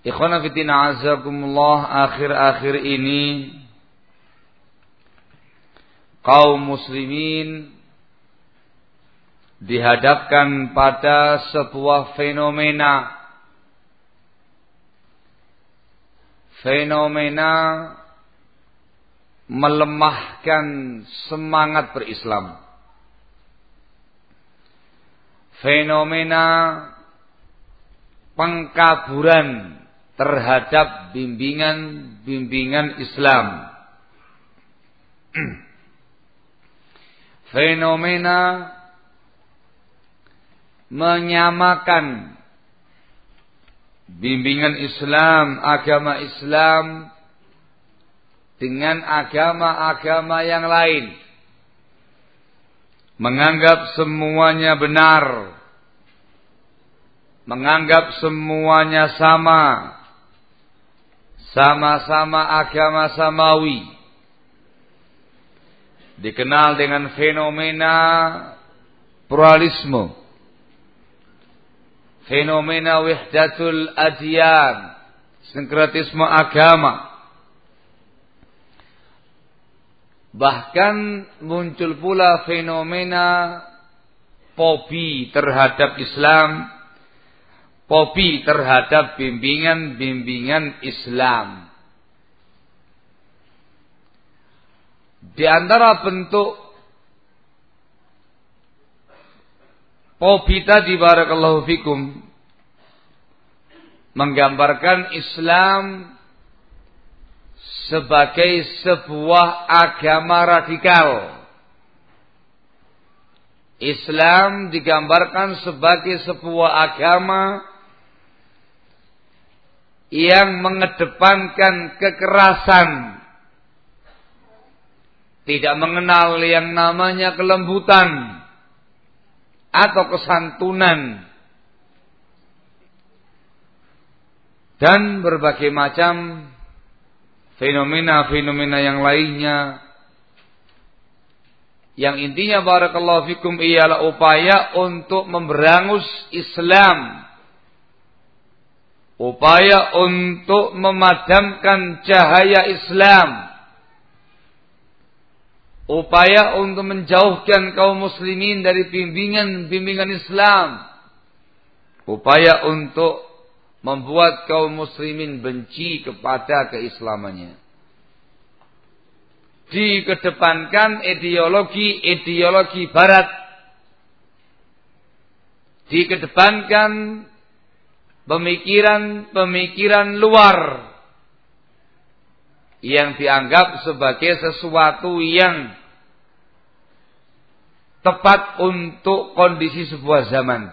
Ikhwana fitina azakumullah akhir-akhir ini kaum muslimin dihadapkan pada sebuah fenomena. Fenomena melemahkan semangat berislam. Fenomena pengkaburan terhadap bimbingan-bimbingan Islam. Fenomena menyamakan bimbingan Islam, agama Islam dengan agama-agama yang lain. Menganggap semuanya benar. Menganggap semuanya sama sama-sama agama samawi. Dikenal dengan fenomena pluralisme. Fenomena wahdatul adyan sinkretisme agama. Bahkan muncul pula fenomena fobi terhadap Islam Kopi terhadap bimbingan-bimbingan Islam. Di antara bentuk kopi tadi barakallahu fikum menggambarkan Islam sebagai sebuah agama radikal. Islam digambarkan sebagai sebuah agama yang mengedepankan kekerasan, tidak mengenal yang namanya kelembutan atau kesantunan. dan berbagai macam fenomena-fenomena yang lainnya. Yang intinya barakallahu fikum ialah upaya untuk memberangus Islam upaya untuk memadamkan cahaya Islam upaya untuk menjauhkan kaum muslimin dari bimbingan-bimbingan Islam upaya untuk membuat kaum muslimin benci kepada keislamannya. Dikedepankan ideologi-ideologi barat. Dikedepankan pemikiran-pemikiran luar yang dianggap sebagai sesuatu yang tepat untuk kondisi sebuah zaman.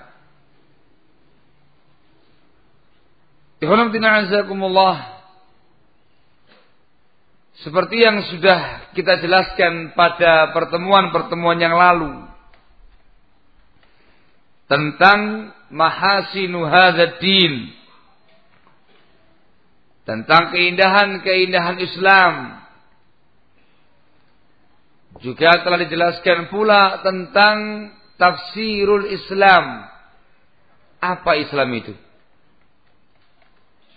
Seperti yang sudah kita jelaskan pada pertemuan-pertemuan yang lalu. Tentang mahasinu hadzal Tentang keindahan-keindahan Islam. Juga telah dijelaskan pula tentang tafsirul Islam. Apa Islam itu?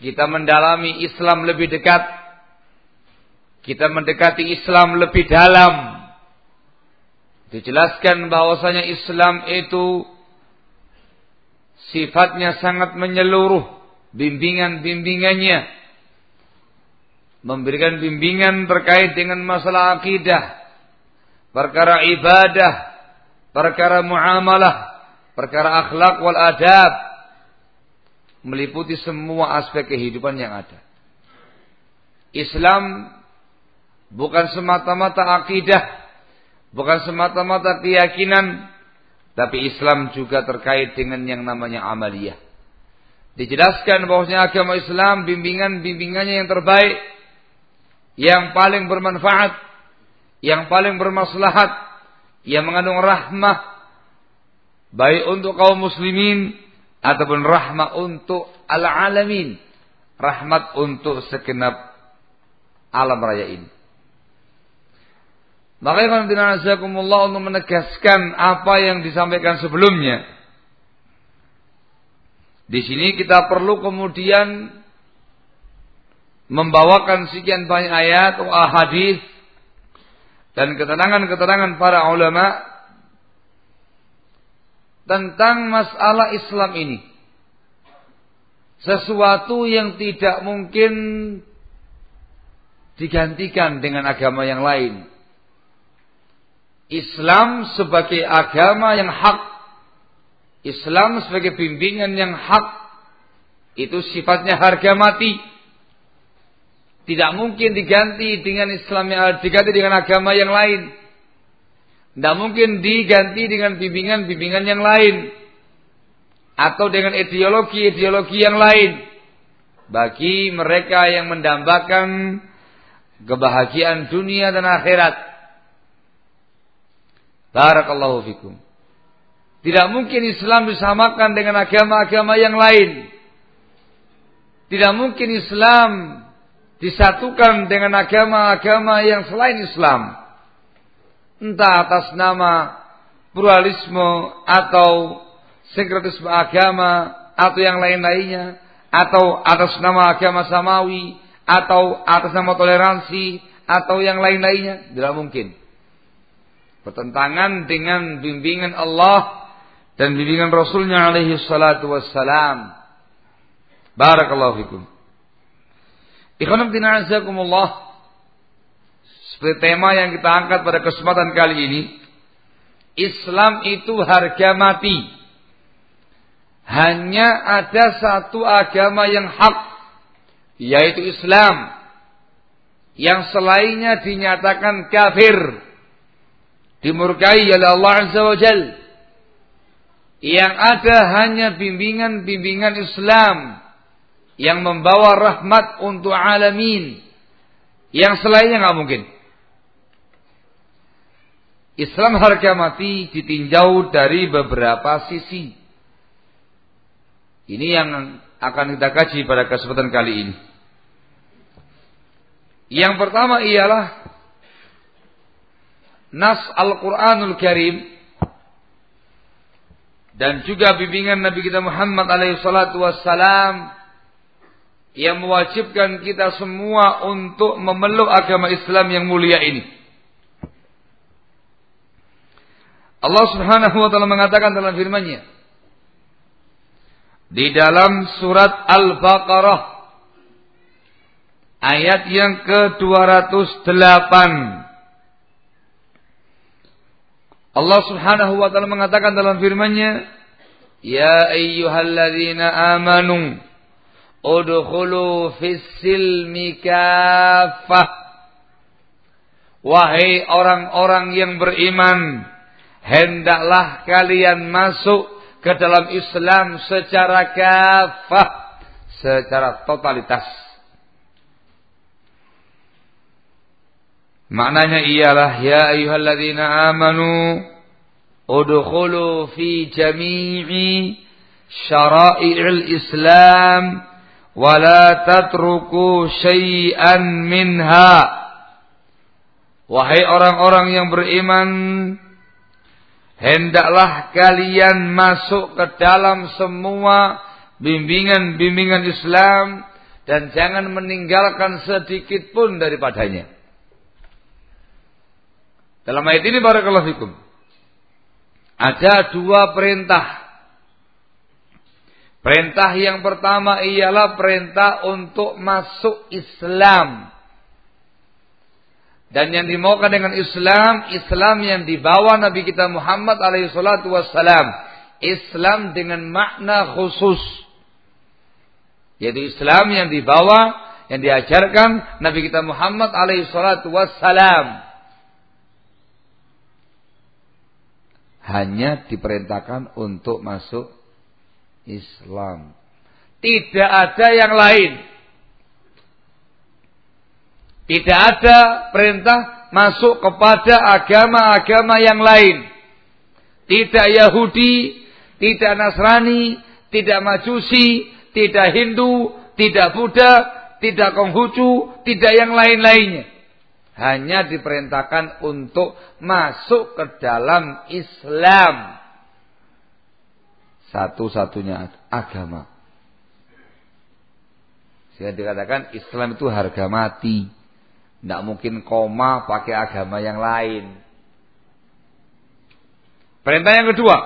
Kita mendalami Islam lebih dekat. Kita mendekati Islam lebih dalam. Dijelaskan bahwasanya Islam itu sifatnya sangat menyeluruh. Bimbingan-bimbingannya. Memberikan bimbingan terkait dengan masalah akidah. Perkara ibadah. Perkara muamalah. Perkara akhlak wal adab meliputi semua aspek kehidupan yang ada. Islam bukan semata-mata akidah, bukan semata-mata keyakinan, tapi Islam juga terkait dengan yang namanya amaliyah. Dijelaskan bahwasanya agama Islam bimbingan-bimbingannya yang terbaik, yang paling bermanfaat, yang paling bermaslahat, yang mengandung rahmah baik untuk kaum muslimin ataupun rahmat untuk al-alamin, rahmat untuk segenap alam raya ini. Maka Allah untuk menegaskan apa yang disampaikan sebelumnya. Di sini kita perlu kemudian membawakan sekian banyak ayat atau hadis dan keterangan-keterangan para ulama tentang masalah Islam ini. Sesuatu yang tidak mungkin digantikan dengan agama yang lain. Islam sebagai agama yang hak. Islam sebagai bimbingan yang hak. Itu sifatnya harga mati. Tidak mungkin diganti dengan Islam yang diganti dengan agama yang lain. Tidak mungkin diganti dengan bimbingan-bimbingan yang lain. Atau dengan ideologi-ideologi yang lain. Bagi mereka yang mendambakan kebahagiaan dunia dan akhirat. Barakallahu fikum. Tidak mungkin Islam disamakan dengan agama-agama yang lain. Tidak mungkin Islam disatukan dengan agama-agama yang selain Islam entah atas nama pluralisme atau sinkretisme agama atau yang lain-lainnya atau atas nama agama samawi atau atas nama toleransi atau yang lain-lainnya tidak mungkin bertentangan dengan bimbingan Allah dan bimbingan Rasulnya alaihi salatu wassalam barakallahu fikum ikhwan fillah seperti tema yang kita angkat pada kesempatan kali ini. Islam itu harga mati. Hanya ada satu agama yang hak. Yaitu Islam. Yang selainnya dinyatakan kafir. Dimurkai oleh Allah Azza wa Jal. Yang ada hanya bimbingan-bimbingan Islam. Yang membawa rahmat untuk alamin. Yang selainnya nggak mungkin. Islam harga mati ditinjau dari beberapa sisi. Ini yang akan kita kaji pada kesempatan kali ini. Yang pertama ialah Nas Al-Quranul Karim. Dan juga bimbingan Nabi kita Muhammad alaihi salatu wassalam. Yang mewajibkan kita semua untuk memeluk agama Islam yang mulia ini. Allah Subhanahu wa taala mengatakan dalam firman-Nya di dalam surat Al-Baqarah ayat yang ke-208 Allah Subhanahu wa taala mengatakan dalam firman-Nya Ya ayyuhalladzina amanu Udkhulu fis silmi kafah. Wahai orang-orang yang beriman, hendaklah kalian masuk ke dalam Islam secara kafah, secara totalitas. Maknanya ialah ya ayyuhalladzina amanu udkhulu fi jami'i syara'i'il Islam wala tatruku syai'an minha. Wahai orang-orang yang beriman hendaklah kalian masuk ke dalam semua bimbingan-bimbingan Islam dan jangan meninggalkan sedikit pun daripadanya dalam ayat ini barakallahu fikum ada dua perintah Perintah yang pertama ialah perintah untuk masuk Islam. Dan yang dimaukan dengan Islam, Islam yang dibawa Nabi kita Muhammad alaihissalatu wassalam. Islam dengan makna khusus. Yaitu Islam yang dibawa, yang diajarkan Nabi kita Muhammad alaihissalatu wassalam. Hanya diperintahkan untuk masuk Islam. Tidak ada yang lain. Tidak ada perintah masuk kepada agama-agama yang lain. Tidak Yahudi, tidak Nasrani, tidak Majusi, tidak Hindu, tidak Buddha, tidak Konghucu, tidak yang lain-lainnya. Hanya diperintahkan untuk masuk ke dalam Islam satu-satunya agama. Sehingga dikatakan Islam itu harga mati. Tidak mungkin koma pakai agama yang lain. Perintah yang kedua.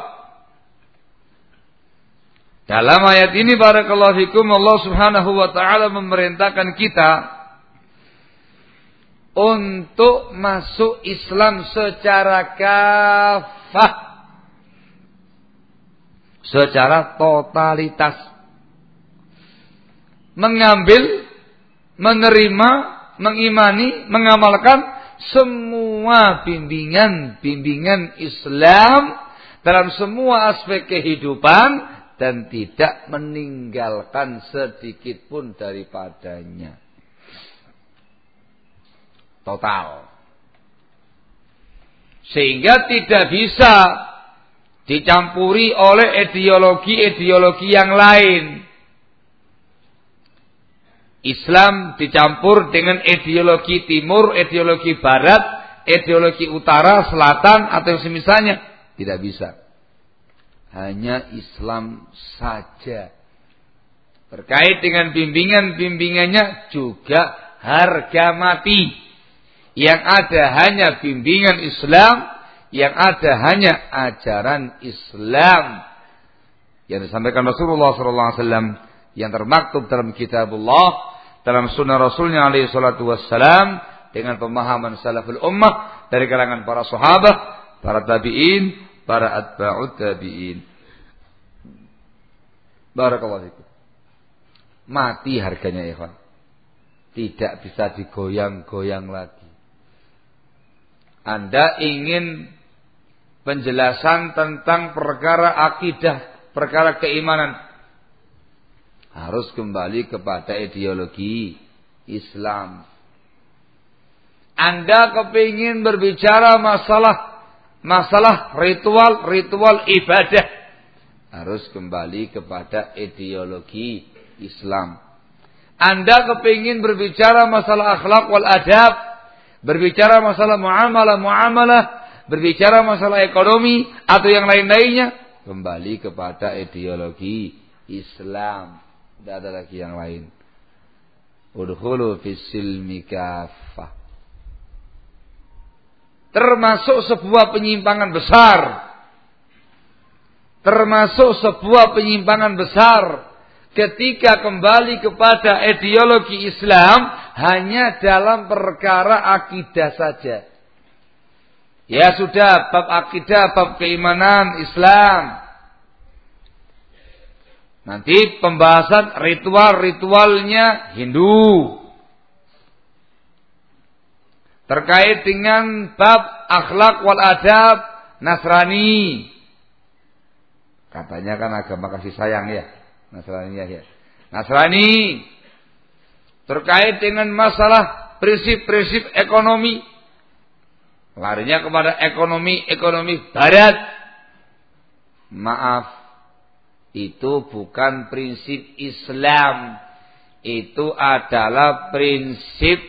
Dalam ayat ini barakallahu fikum Allah Subhanahu wa taala memerintahkan kita untuk masuk Islam secara kafah secara totalitas. Mengambil, menerima, mengimani, mengamalkan semua bimbingan-bimbingan Islam dalam semua aspek kehidupan dan tidak meninggalkan sedikit pun daripadanya. Total. Sehingga tidak bisa dicampuri oleh ideologi-ideologi yang lain. Islam dicampur dengan ideologi timur, ideologi barat, ideologi utara, selatan atau semisalnya. Tidak bisa. Hanya Islam saja. Terkait dengan bimbingan-bimbingannya juga harga mati. Yang ada hanya bimbingan Islam yang ada hanya ajaran Islam yang disampaikan Rasulullah SAW yang termaktub dalam kitabullah dalam sunnah Rasulnya alaihi wassalam dengan pemahaman salaful ummah dari kalangan para sahabat, para tabi'in, para atba'ut tabi'in. Barakallahu fikum. Mati harganya ikhwan. Tidak bisa digoyang-goyang lagi. Anda ingin penjelasan tentang perkara akidah, perkara keimanan. Harus kembali kepada ideologi Islam. Anda kepingin berbicara masalah masalah ritual-ritual ibadah. Harus kembali kepada ideologi Islam. Anda kepingin berbicara masalah akhlak wal adab, berbicara masalah muamalah muamalah, berbicara masalah ekonomi atau yang lain-lainnya, kembali kepada ideologi Islam. Tidak ada lagi yang lain. Udhulu fisilmi kafah. Termasuk sebuah penyimpangan besar. Termasuk sebuah penyimpangan besar. Ketika kembali kepada ideologi Islam hanya dalam perkara akidah saja. Ya sudah, bab akidah, bab keimanan Islam. Nanti pembahasan ritual-ritualnya Hindu. Terkait dengan bab akhlak wal adab Nasrani. Katanya kan agama kasih sayang ya. Nasrani ya. Nasrani. Terkait dengan masalah prinsip-prinsip ekonomi. Larinya kepada ekonomi-ekonomi barat. Maaf, itu bukan prinsip Islam. Itu adalah prinsip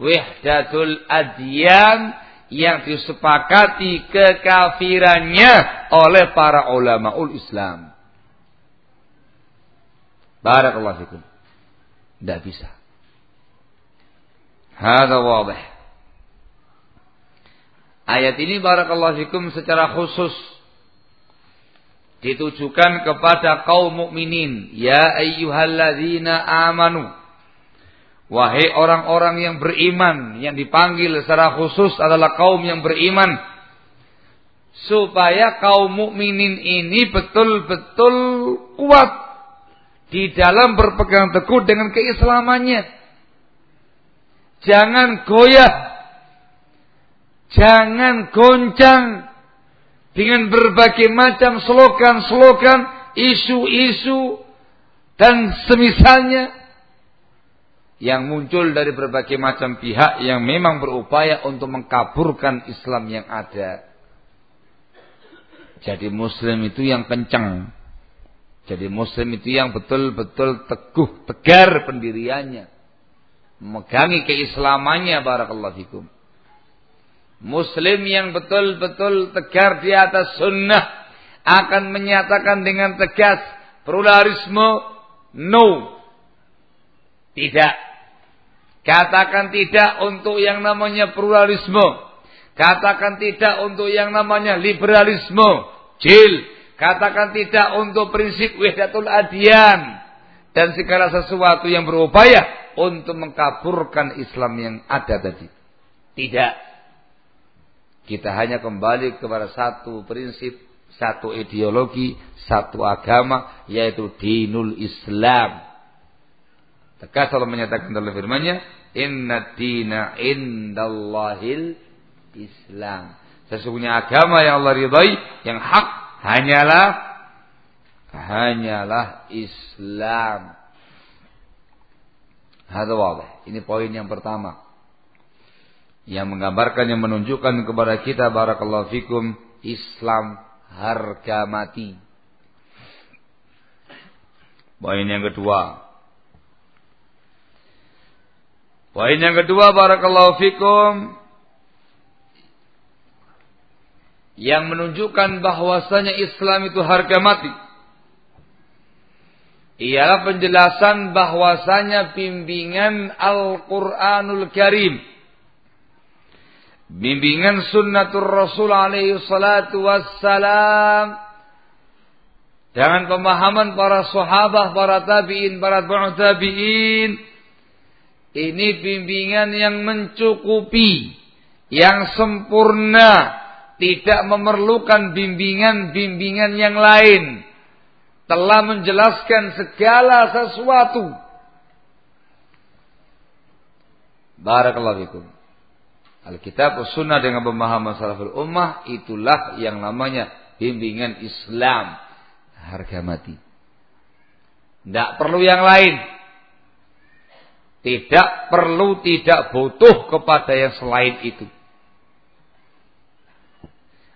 wahdatul adyan yang disepakati kekafirannya oleh para ulama ul Islam. Barakallahu fikum. Tidak bisa. Hada wadih. Ayat ini barakallahu fikum secara khusus ditujukan kepada kaum mukminin ya ayyuhalladzina amanu wahai orang-orang yang beriman yang dipanggil secara khusus adalah kaum yang beriman supaya kaum mukminin ini betul-betul kuat di dalam berpegang teguh dengan keislamannya jangan goyah jangan goncang dengan berbagai macam slogan-slogan, isu-isu dan semisalnya yang muncul dari berbagai macam pihak yang memang berupaya untuk mengkaburkan Islam yang ada. Jadi muslim itu yang kencang. Jadi muslim itu yang betul-betul teguh, tegar pendiriannya. Memegangi keislamannya barakallahu fikum. Muslim yang betul-betul tegar di atas sunnah akan menyatakan dengan tegas pluralisme no. Tidak. Katakan tidak untuk yang namanya pluralisme. Katakan tidak untuk yang namanya liberalisme. Jil. Katakan tidak untuk prinsip wahdatul adian. Dan segala sesuatu yang berupaya untuk mengkaburkan Islam yang ada tadi. Tidak. Kita hanya kembali kepada satu prinsip, satu ideologi, satu agama, yaitu dinul Islam. Tegas Allah menyatakan dalam firman-Nya, "Inna dina indallahil Islam." Sesungguhnya agama yang Allah ridai, yang hak hanyalah hanyalah Islam. Hada Ini poin yang pertama yang menggambarkan yang menunjukkan kepada kita barakallahu fikum Islam harga mati. Poin yang kedua. Poin yang kedua barakallahu fikum yang menunjukkan bahwasanya Islam itu harga mati. Ialah penjelasan bahwasanya bimbingan Al-Qur'anul Karim. Bimbingan sunnatul Rasul alaihi salatu wassalam. Dengan pemahaman para sahabat, para tabi'in, para tabi'in. Ini bimbingan yang mencukupi, yang sempurna, tidak memerlukan bimbingan-bimbingan yang lain. Telah menjelaskan segala sesuatu. Barakallahu fikum. Alkitab Sunnah dengan pemahaman salaful ummah itulah yang namanya bimbingan Islam harga mati. Tidak perlu yang lain. Tidak perlu, tidak butuh kepada yang selain itu.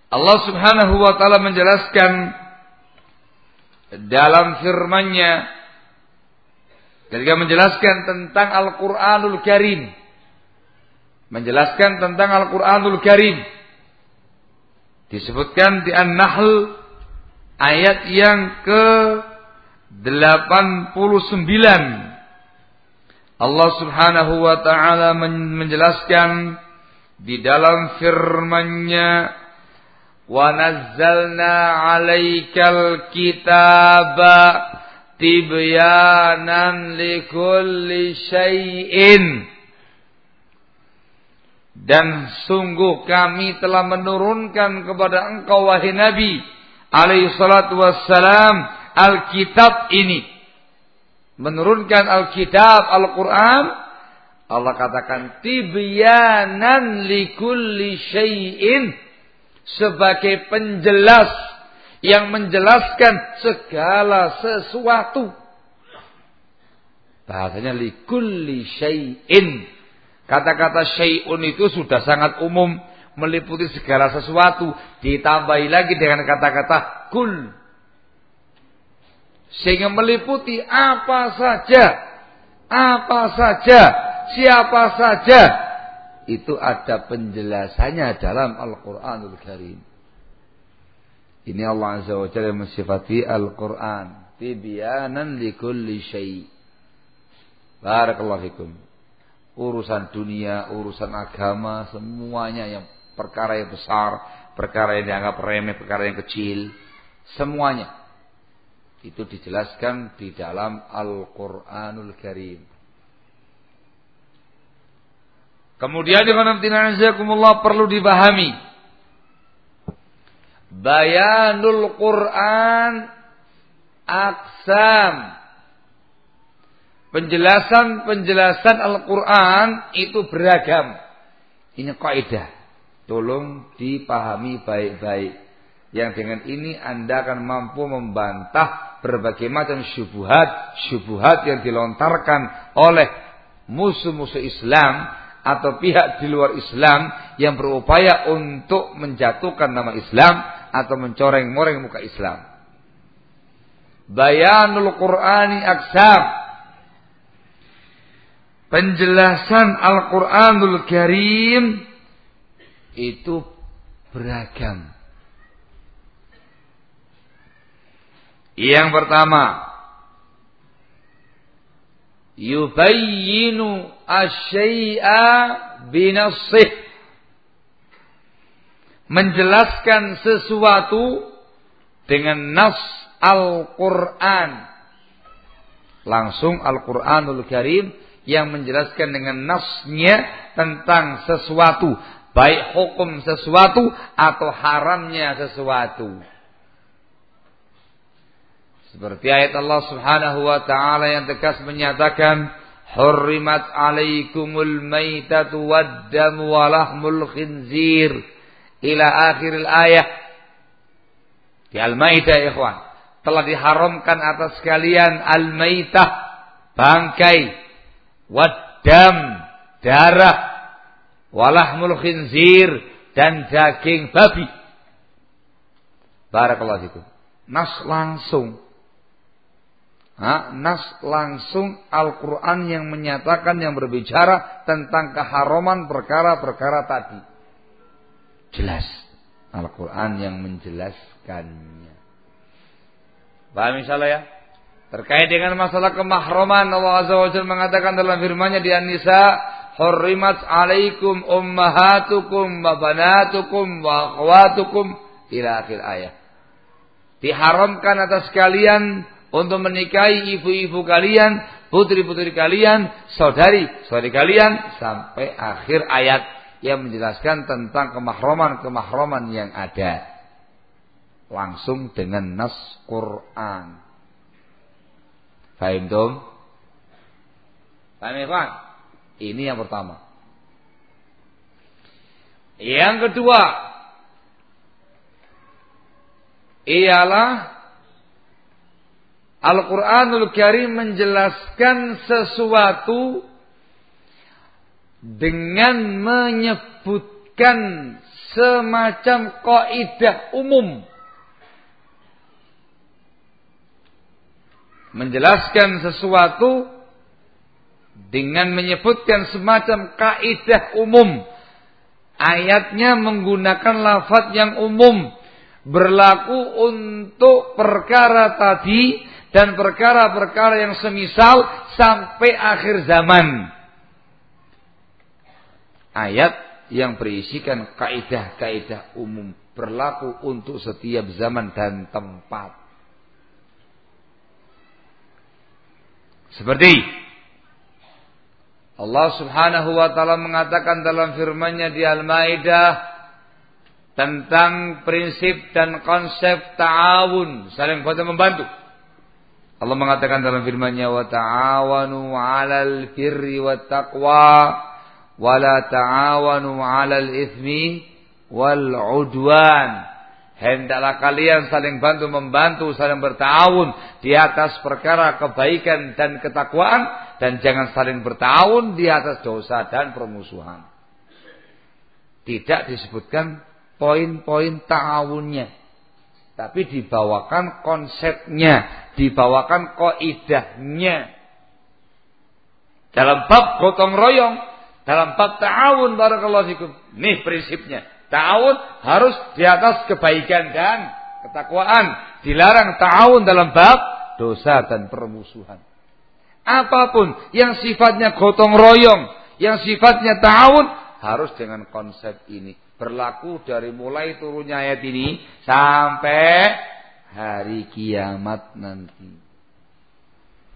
Allah subhanahu wa ta'ala menjelaskan dalam firman-Nya ketika menjelaskan tentang Al-Qur'anul Karim. Menjelaskan tentang Al-Qur'anul Karim. Disebutkan di An-Nahl ayat yang ke 89 Allah Subhanahu wa taala menjelaskan di dalam firman-Nya nazzalna 'alaikal kitaba tibyanan likulli syai'in dan sungguh kami telah menurunkan kepada engkau wahai Nabi alaihi salatu wassalam Alkitab ini. Menurunkan Alkitab Al-Quran. Allah katakan tibyanan likulli syai'in sebagai penjelas yang menjelaskan segala sesuatu. Bahasanya likulli syai'in. Kata-kata syai'un itu sudah sangat umum meliputi segala sesuatu, ditambahi lagi dengan kata-kata kul. Sehingga meliputi apa saja, apa saja, siapa saja. Itu ada penjelasannya dalam Al-Quranul Karim. Ini Allah Azza wa Jalla mensifati Al-Quran. Tibyanan likulli syai' Barakallahu fikum. Urusan dunia, urusan agama, semuanya yang perkara yang besar, perkara yang dianggap remeh, perkara yang kecil, semuanya itu dijelaskan di dalam Al-Qur'anul Karim. Kemudian dengan azakumullah perlu dipahami bayanul Quran aksam penjelasan-penjelasan Al-Quran itu beragam. Ini kaidah. Tolong dipahami baik-baik. Yang dengan ini Anda akan mampu membantah berbagai macam syubuhat-syubuhat yang dilontarkan oleh musuh-musuh Islam atau pihak di luar Islam yang berupaya untuk menjatuhkan nama Islam atau mencoreng-moreng muka Islam. Bayanul Qur'ani aksam. Penjelasan Al-Quranul Karim itu beragam. Yang pertama, yubayyinu asyai'a binassih. Menjelaskan sesuatu dengan nas Al-Quran. Langsung Al-Quranul Karim yang menjelaskan dengan nasnya tentang sesuatu baik hukum sesuatu atau haramnya sesuatu. Seperti ayat Allah Subhanahu wa taala yang tegas menyatakan Hurrimat alaikumul maitatu waddamu walahmul khinzir ila akhiril ayat. Di Al-Maidah ikhwan, telah diharamkan atas kalian al-maitah, bangkai, waddam, darah, walahmul khinzir dan daging babi. Barakallahu fikum. Nas langsung. Ha, nas langsung Al-Quran yang menyatakan yang berbicara tentang keharaman perkara-perkara tadi. Jelas. Al-Quran yang menjelaskannya. Paham misalnya ya? Terkait dengan masalah kemahroman Allah Azza wa Jalla mengatakan dalam firman-Nya di An-Nisa Hurrimat alaikum ummahatukum wa banatukum wa akhwatukum ila akhir ayat. Diharamkan atas kalian untuk menikahi ibu-ibu kalian, putri-putri kalian, saudari-saudari kalian sampai akhir ayat yang menjelaskan tentang kemahroman-kemahroman yang ada. Langsung dengan nas Quran. Fahim dong? Fahim ya, ini yang pertama. Yang kedua ialah Al-Quranul Karim menjelaskan sesuatu dengan menyebutkan semacam kaidah umum. Menjelaskan sesuatu dengan menyebutkan semacam kaidah umum. Ayatnya menggunakan lafaz yang umum berlaku untuk perkara tadi dan perkara-perkara yang semisal sampai akhir zaman. Ayat yang berisikan kaidah-kaidah umum berlaku untuk setiap zaman dan tempat. Seperti Allah Subhanahu wa taala mengatakan dalam firman-Nya di Al-Maidah tentang prinsip dan konsep ta'awun, saling bantu membantu. Allah mengatakan dalam firman-Nya wa ta'awanu 'alal birri wat taqwa wa la ta'awanu 'alal itsmi wal 'udwan. Hendaklah kalian saling bantu membantu, saling bertawun di atas perkara kebaikan dan ketakwaan dan jangan saling bertawun di atas dosa dan permusuhan. Tidak disebutkan poin-poin ta'awunnya. Tapi dibawakan konsepnya, dibawakan koidahnya. Dalam bab gotong royong, dalam bab ta'awun barakallahu fikum. Nih prinsipnya. Ta'awun harus di atas kebaikan dan ketakwaan. Dilarang ta'awun dalam bab dosa dan permusuhan. Apa pun yang sifatnya gotong royong, yang sifatnya ta'awun harus dengan konsep ini. Berlaku dari mulai turunnya ayat ini sampai hari kiamat nanti.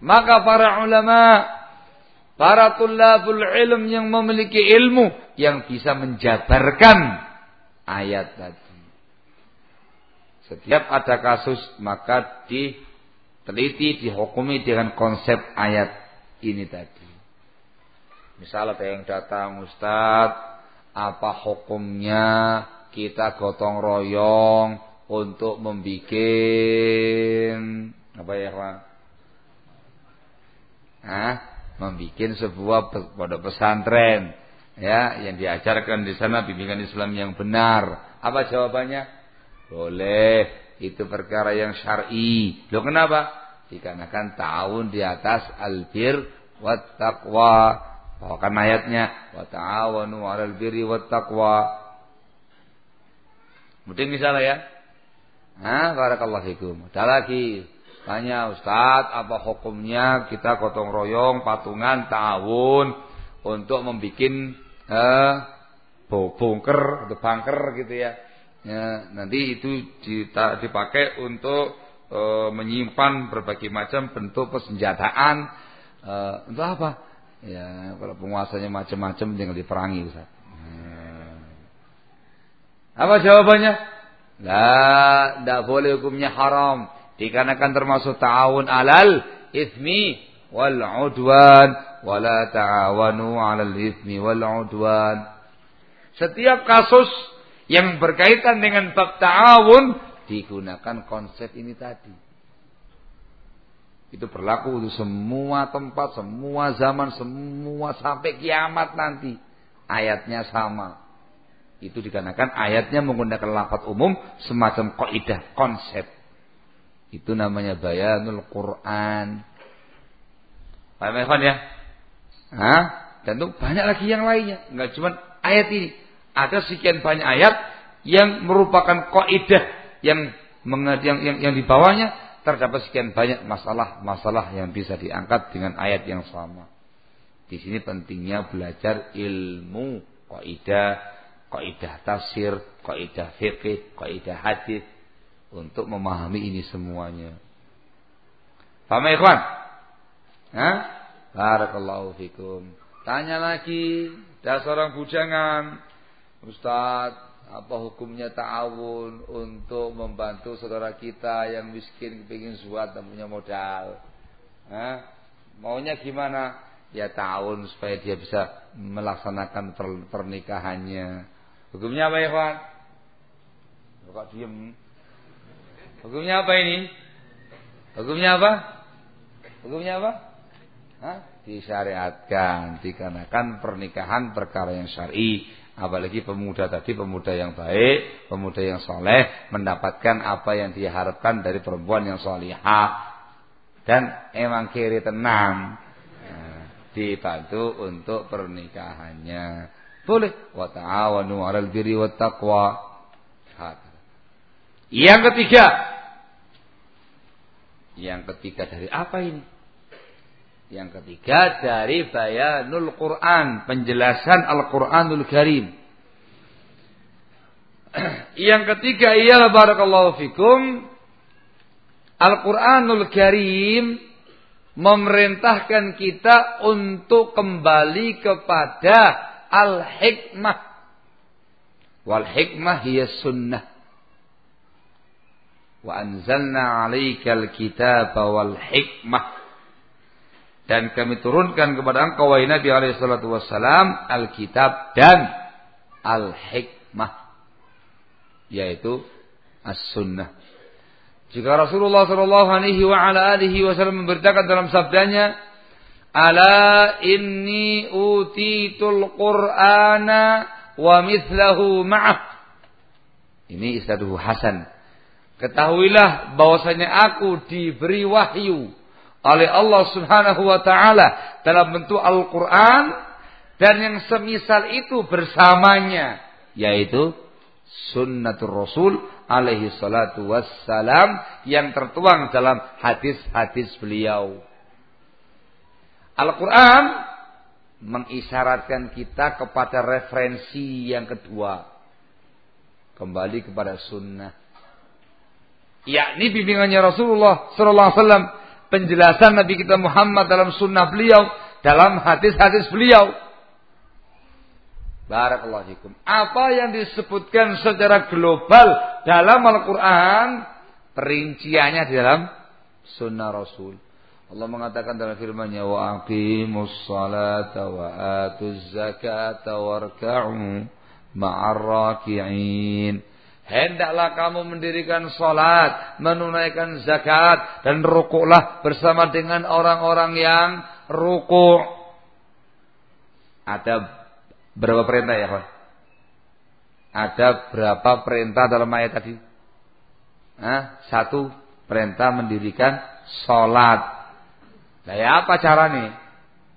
Maka para ulama, para tulabul ilm yang memiliki ilmu yang bisa menjabarkan ayat tadi. Setiap ada kasus maka diteliti, dihukumi dengan konsep ayat ini tadi. Misal ada yang datang Ustadz, apa hukumnya kita gotong royong untuk membuat apa ya Pak? Hah? Membuat sebuah pondok pesantren ya yang diajarkan di sana bimbingan Islam yang benar. Apa jawabannya? Boleh, itu perkara yang syar'i. Loh kenapa? Dikarenakan tahun di atas albir wat taqwa. Bawakan ayatnya wa ta'awanu 'alal birri wat taqwa. Mungkin misalnya ya. Nah, barakallahu fikum. Ada lagi. Tanya Ustaz, apa hukumnya kita gotong royong, patungan, tahun untuk membuat eh, bunker atau bunker gitu ya. ya nanti itu dipakai untuk eh, menyimpan berbagai macam bentuk persenjataan eh, untuk apa? Ya, kalau penguasanya macam-macam jangan diperangi Ustaz. Hmm. Apa jawabannya? Lah, tidak boleh hukumnya haram. Dikarenakan termasuk ta'awun alal ismi wal udwan wala ta'awanu 'alal itsmi wal 'udwan. Setiap kasus yang berkaitan dengan bab ta'awun digunakan konsep ini tadi. Itu berlaku untuk semua tempat, semua zaman, semua sampai kiamat nanti. Ayatnya sama. Itu dikarenakan ayatnya menggunakan lafaz umum semacam kaidah, konsep. Itu namanya bayanul Quran. Paham ya? Hah? Dan itu banyak lagi yang lainnya. Enggak cuma ayat ini. Ada sekian banyak ayat yang merupakan kaidah yang yang yang, yang di bawahnya terdapat sekian banyak masalah-masalah yang bisa diangkat dengan ayat yang sama. Di sini pentingnya belajar ilmu kaidah, kaidah tafsir, kaidah fikih, kaidah hadis untuk memahami ini semuanya. Paham ya, ikhwan? Hah? Barakallahu fikum. Tanya lagi, ada seorang bujangan, Ustadz, apa hukumnya ta'awun untuk membantu saudara kita yang miskin kepingin suat dan punya modal? Hah? Maunya gimana? Ya ta'awun supaya dia bisa melaksanakan pernikahannya. Hukumnya apa ya, Pak? Kok diem? Hukumnya apa ini? Hukumnya apa? Hukumnya apa? Hah? disyariatkan dikarenakan pernikahan perkara yang syar'i apalagi pemuda tadi pemuda yang baik pemuda yang soleh mendapatkan apa yang diharapkan dari perempuan yang solihah dan emang kiri tenang nah, dibantu untuk pernikahannya. Boleh. Wa ta'awanu 'alal birri wat taqwa. Yang ketiga. Yang ketiga dari apa ini? Yang ketiga dari bayanul Quran, penjelasan Al-Quranul Karim. Yang ketiga ialah barakallahu fikum Al-Quranul Karim memerintahkan kita untuk kembali kepada al-hikmah. Wal hikmah hiya sunnah. Wa anzalna 'alaikal kitaba wal hikmah. Dan kami turunkan kepada engkau wahai Nabi alaihi salatu wassalam Alkitab dan Al-Hikmah yaitu As-Sunnah. Jika Rasulullah Shallallahu Alaihi wa ala alihi Wasallam memberitakan dalam sabdanya, Ala inni utitul Qur'ana wa mithlahu ma'ah. Ini istaduhu Hasan. Ketahuilah bahwasanya aku diberi wahyu oleh Allah Subhanahu wa taala dalam bentuk Al-Qur'an dan yang semisal itu bersamanya yaitu sunnatul Rasul alaihi salatu wassalam yang tertuang dalam hadis-hadis beliau. Al-Quran mengisyaratkan kita kepada referensi yang kedua. Kembali kepada sunnah. Yakni bimbingannya Rasulullah Wasallam. Penjelasan Nabi kita Muhammad dalam sunnah beliau. Dalam hadis-hadis beliau. Barakallahu. Apa yang disebutkan secara global dalam Al-Quran, perinciannya di dalam sunnah Rasul. Allah mengatakan dalam firman-Nya wa aqimus salata wa atuz zakata warka'u ma'ar raki'in. Hendaklah kamu mendirikan salat, menunaikan zakat dan rukuklah bersama dengan orang-orang yang rukuk. Ada Berapa perintah ya Pak? Ada berapa perintah dalam ayat tadi? Nah, satu perintah mendirikan sholat. Nah ya apa caranya?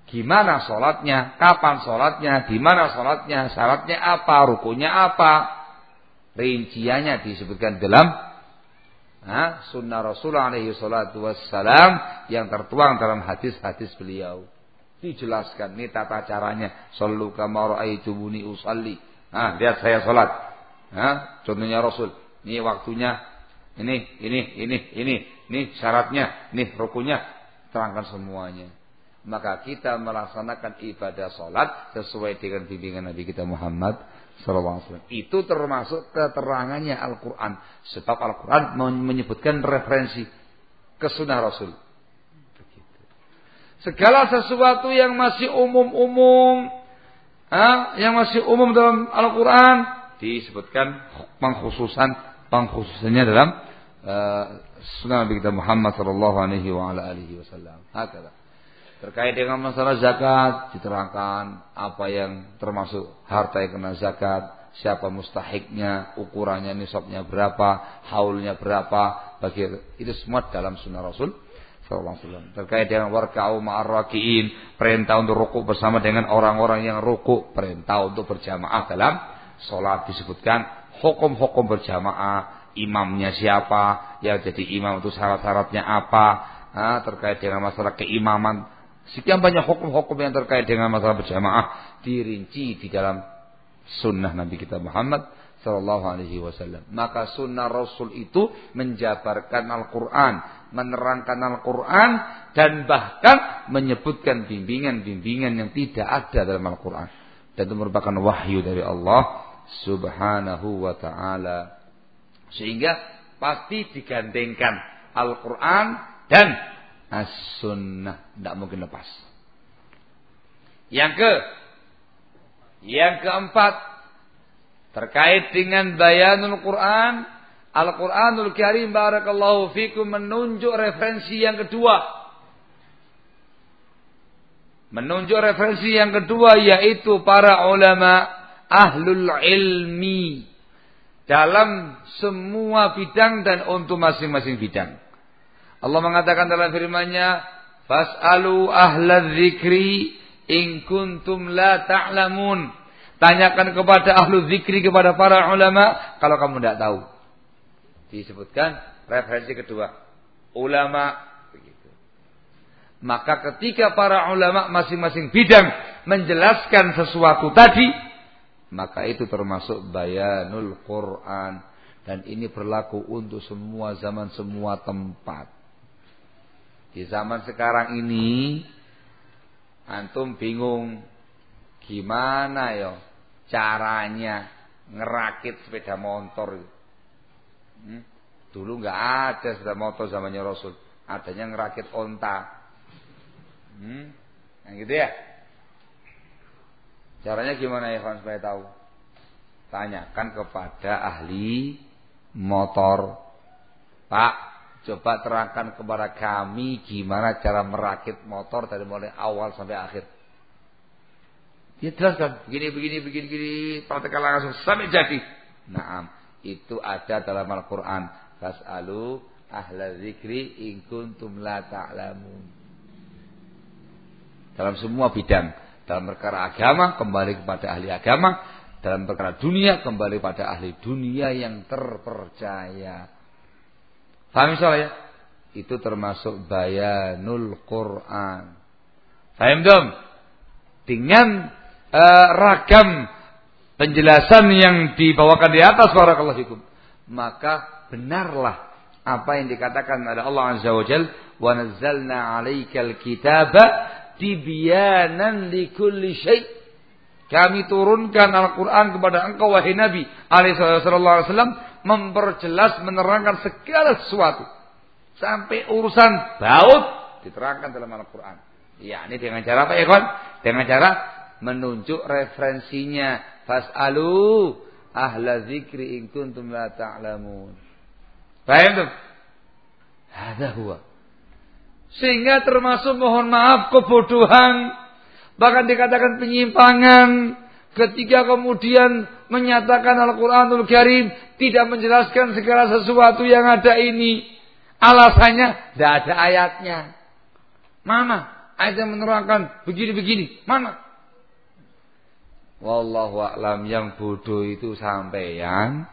Gimana sholatnya? Kapan sholatnya? Gimana sholatnya? Syaratnya apa? Rukunya apa? Rinciannya disebutkan dalam nah, sunnah Rasulullah wassalam yang tertuang dalam hadis-hadis beliau. Dijelaskan ini tata caranya. Sallu kama ra'aitumuni usalli. Nah, lihat saya salat. Nah, contohnya Rasul. Ini waktunya. Ini, ini, ini, ini. Ini syaratnya. Ini rukunya. Terangkan semuanya. Maka kita melaksanakan ibadah salat sesuai dengan bimbingan Nabi kita Muhammad SAW. Itu termasuk keterangannya Al-Quran. Sebab Al-Quran menyebutkan referensi ke sunnah Rasul. Segala sesuatu yang masih umum-umum, yang masih umum dalam Al-Quran, disebutkan pengkhususan, pengkhususannya dalam sunnah Nabi kita Muhammad Sallallahu Alaihi Wasallam. Terkait dengan masalah zakat, diterangkan apa yang termasuk harta yang kena zakat, siapa mustahiknya, ukurannya, nisabnya berapa, haulnya berapa, bagi itu semua dalam sunnah Rasul Terkait dengan warka'u ma'arraki'in. Perintah untuk rukuk bersama dengan orang-orang yang rukuk. Perintah untuk berjamaah dalam sholat disebutkan. Hukum-hukum berjamaah. Imamnya siapa. Yang jadi imam itu syarat-syaratnya apa. Nah, terkait dengan masalah keimaman. Sekian banyak hukum-hukum yang terkait dengan masalah berjamaah. Dirinci di dalam sunnah Nabi kita Muhammad Sallallahu Alaihi Wasallam. Maka sunnah Rasul itu menjabarkan Al-Quran menerangkan Al-Quran dan bahkan menyebutkan bimbingan-bimbingan yang tidak ada dalam Al-Quran. Dan itu merupakan wahyu dari Allah subhanahu wa ta'ala. Sehingga pasti digandengkan Al-Quran dan As-Sunnah. Tidak mungkin lepas. Yang ke yang keempat terkait dengan bayanul Quran Al-Quranul Karim barakallahu fikum menunjuk referensi yang kedua. Menunjuk referensi yang kedua yaitu para ulama ahlul ilmi dalam semua bidang dan untuk masing-masing bidang. Allah mengatakan dalam firman-Nya, "Fas'alu ahla dzikri in kuntum la ta'lamun. Tanyakan kepada ahlu zikri kepada para ulama kalau kamu tidak tahu. Disebutkan referensi kedua. Ulama begitu. Maka ketika para ulama masing-masing bidang menjelaskan sesuatu tadi, maka itu termasuk bayanul Quran dan ini berlaku untuk semua zaman, semua tempat. Di zaman sekarang ini antum bingung gimana ya caranya ngerakit sepeda motor. Hmm? Dulu nggak ada sepeda motor zamannya Rasul, adanya ngerakit onta. Hmm? Nah gitu ya. Caranya gimana ya kawan supaya tahu? Tanyakan kepada ahli motor. Pak, coba terangkan kepada kami gimana cara merakit motor dari mulai awal sampai akhir. Dia jelaskan begini begini begini begini praktekkan langsung sampai jadi. Nah, itu ada dalam Al-Qur'an. Fas'alu ahla zikri in kuntum la ta'lamun. Dalam semua bidang, dalam perkara agama kembali kepada ahli agama, dalam perkara dunia kembali pada ahli dunia yang terpercaya. Paham ya? Itu termasuk bayanul Quran. Paham dong? Dengan uh, ragam penjelasan yang dibawakan di atas para fikum maka benarlah apa yang dikatakan oleh Allah Azza wa Jal wa nazzalna 'alaikal kitaba tibyanan likulli syai' kami turunkan Al-Quran kepada engkau wahai Nabi sallallahu alaihi wasallam memperjelas menerangkan segala sesuatu sampai urusan baut diterangkan dalam Al-Quran. Ya, ini dengan cara apa ya kawan? Dengan cara menunjuk referensinya. Fas'alu ahla zikri in kuntum la ta'lamun. Paham tuh? Ada huwa. Sehingga termasuk mohon maaf kebodohan. Bahkan dikatakan penyimpangan. Ketika kemudian menyatakan Al-Quranul Karim tidak menjelaskan segala sesuatu yang ada ini. Alasannya tidak ada ayatnya. Mana? Ayat yang menerangkan begini-begini. Mana? Wallahu a'lam yang bodoh itu sampeyan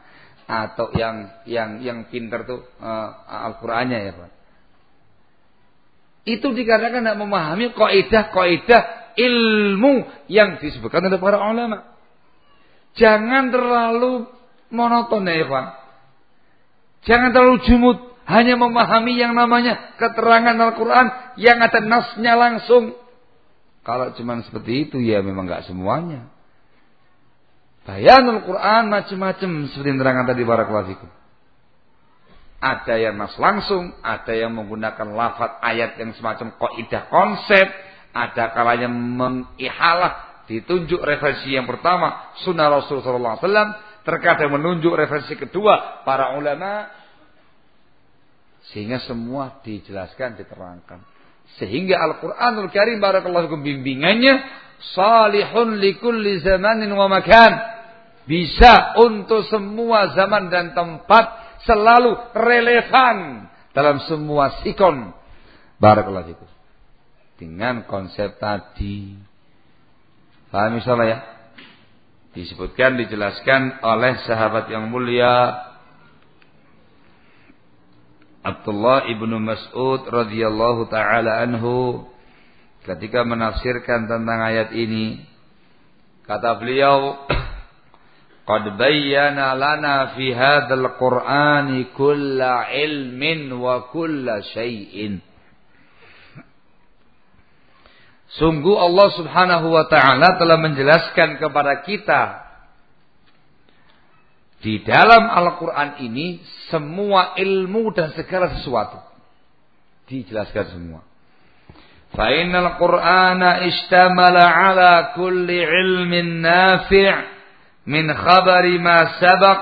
atau yang yang yang pintar tuh uh, Al-Qur'annya ya, Pak. Itu dikarenakan tidak memahami kaidah-kaidah ilmu yang disebutkan oleh para ulama. Jangan terlalu monoton ya, Pak. Jangan terlalu jumut hanya memahami yang namanya keterangan Al-Quran yang ada nasnya langsung. Kalau cuma seperti itu ya memang nggak semuanya. Bayanul Quran macam-macam seperti yang terangkan tadi barakallahu fikum. Ada yang nas langsung, ada yang menggunakan lafaz ayat yang semacam kaidah konsep, ada kalanya mengihalah ditunjuk referensi yang pertama sunnah Rasul sallallahu alaihi wasallam, terkadang menunjuk referensi kedua para ulama sehingga semua dijelaskan diterangkan. Sehingga Al-Qur'anul Karim barakallahu bimbingannya salihun likulli zamanin wa makan bisa untuk semua zaman dan tempat selalu relevan dalam semua sikon. Barakallahu fikum. Dengan konsep tadi. Paham misalnya ya? Disebutkan, dijelaskan oleh sahabat yang mulia Abdullah ibnu Mas'ud radhiyallahu taala anhu ketika menafsirkan tentang ayat ini kata beliau Qad bayyana lana fi hadzal Qur'ani kulla ilmin wa kulla syai'in. Sungguh Allah Subhanahu wa taala telah menjelaskan kepada kita di dalam Al-Qur'an ini semua ilmu dan segala sesuatu dijelaskan semua. Fa innal Qur'ana istamala ala kulli ilmin nafi' min khabari ma sabaq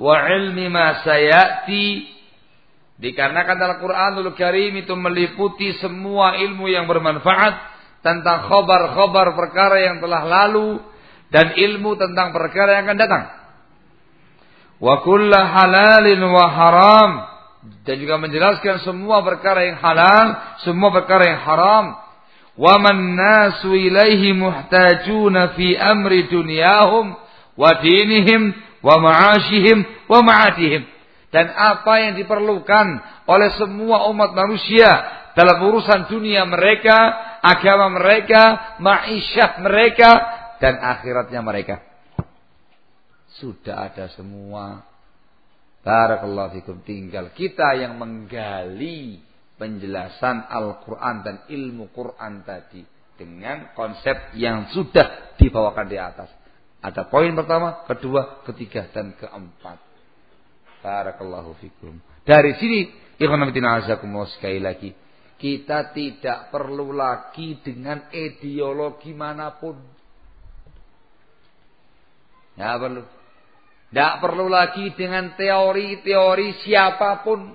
wa ilmi ma sayati dikarenakan Al-Qur'anul Karim itu meliputi semua ilmu yang bermanfaat tentang khabar-khabar perkara yang telah lalu dan ilmu tentang perkara yang akan datang. Wa kulla halalin wa haram dan juga menjelaskan semua perkara yang halal, semua perkara yang haram. wa man nasu ilaihi muhtajuna fi amri dunyahum wa dinihim wa ma'ashihim wa ma'atihim dan apa yang diperlukan oleh semua umat manusia dalam urusan dunia mereka, agama mereka, ma'isyah mereka dan akhiratnya mereka. Sudah ada semua. Barakallahu fikum tinggal kita yang menggali penjelasan Al-Quran dan ilmu Quran tadi dengan konsep yang sudah dibawakan di atas. Ada poin pertama, kedua, ketiga, dan keempat. Barakallahu fikum. Dari sini, sekali lagi. Kita tidak perlu lagi dengan ideologi mana pun. Ya perlu. Tidak perlu lagi dengan teori-teori siapa pun.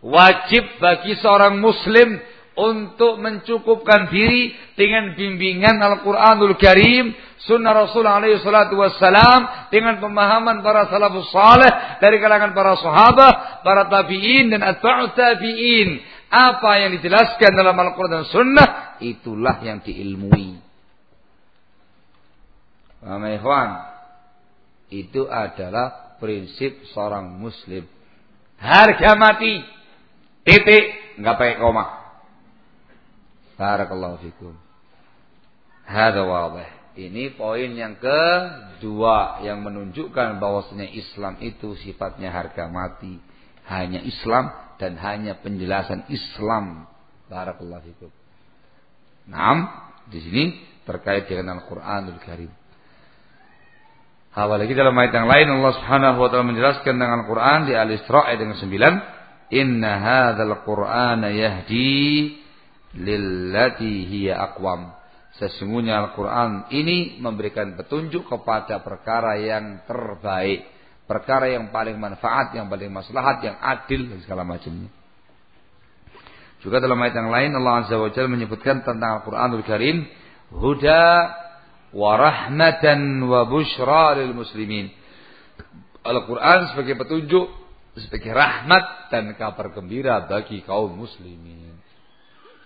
Wajib bagi seorang muslim untuk mencukupkan diri dengan bimbingan Al-Quranul Karim, Sunnah Rasul alaihi salatu wassalam, dengan pemahaman para salafus salih dari kalangan para sahabat, para tabi'in dan atba'ut tabi'in. Apa yang dijelaskan dalam Al-Quran dan Sunnah, itulah yang diilmui. Paham itu adalah prinsip seorang muslim. Harga mati. Titik. Enggak pakai koma. Barakallahu fikum. Hada wadih. Ini poin yang kedua yang menunjukkan bahwasanya Islam itu sifatnya harga mati. Hanya Islam dan hanya penjelasan Islam. Barakallahu fikum. Naam, di sini terkait dengan Al-Qur'anul Karim. Apalagi dalam ayat yang lain Allah Subhanahu wa taala menjelaskan dengan Quran di Al-Isra ayat yang 9, "Inna hadzal Qur'ana yahdi lillati hiya aqwam." Sesungguhnya Al-Qur'an ini memberikan petunjuk kepada perkara yang terbaik, perkara yang paling manfaat, yang paling maslahat, yang adil dan segala macamnya. Juga dalam ayat yang lain Allah Azza wa Jalla menyebutkan tentang Al-Qur'anul Karim, "Huda warahmatan wa bushra lil muslimin. Al-Quran sebagai petunjuk, sebagai rahmat dan kabar gembira bagi kaum muslimin.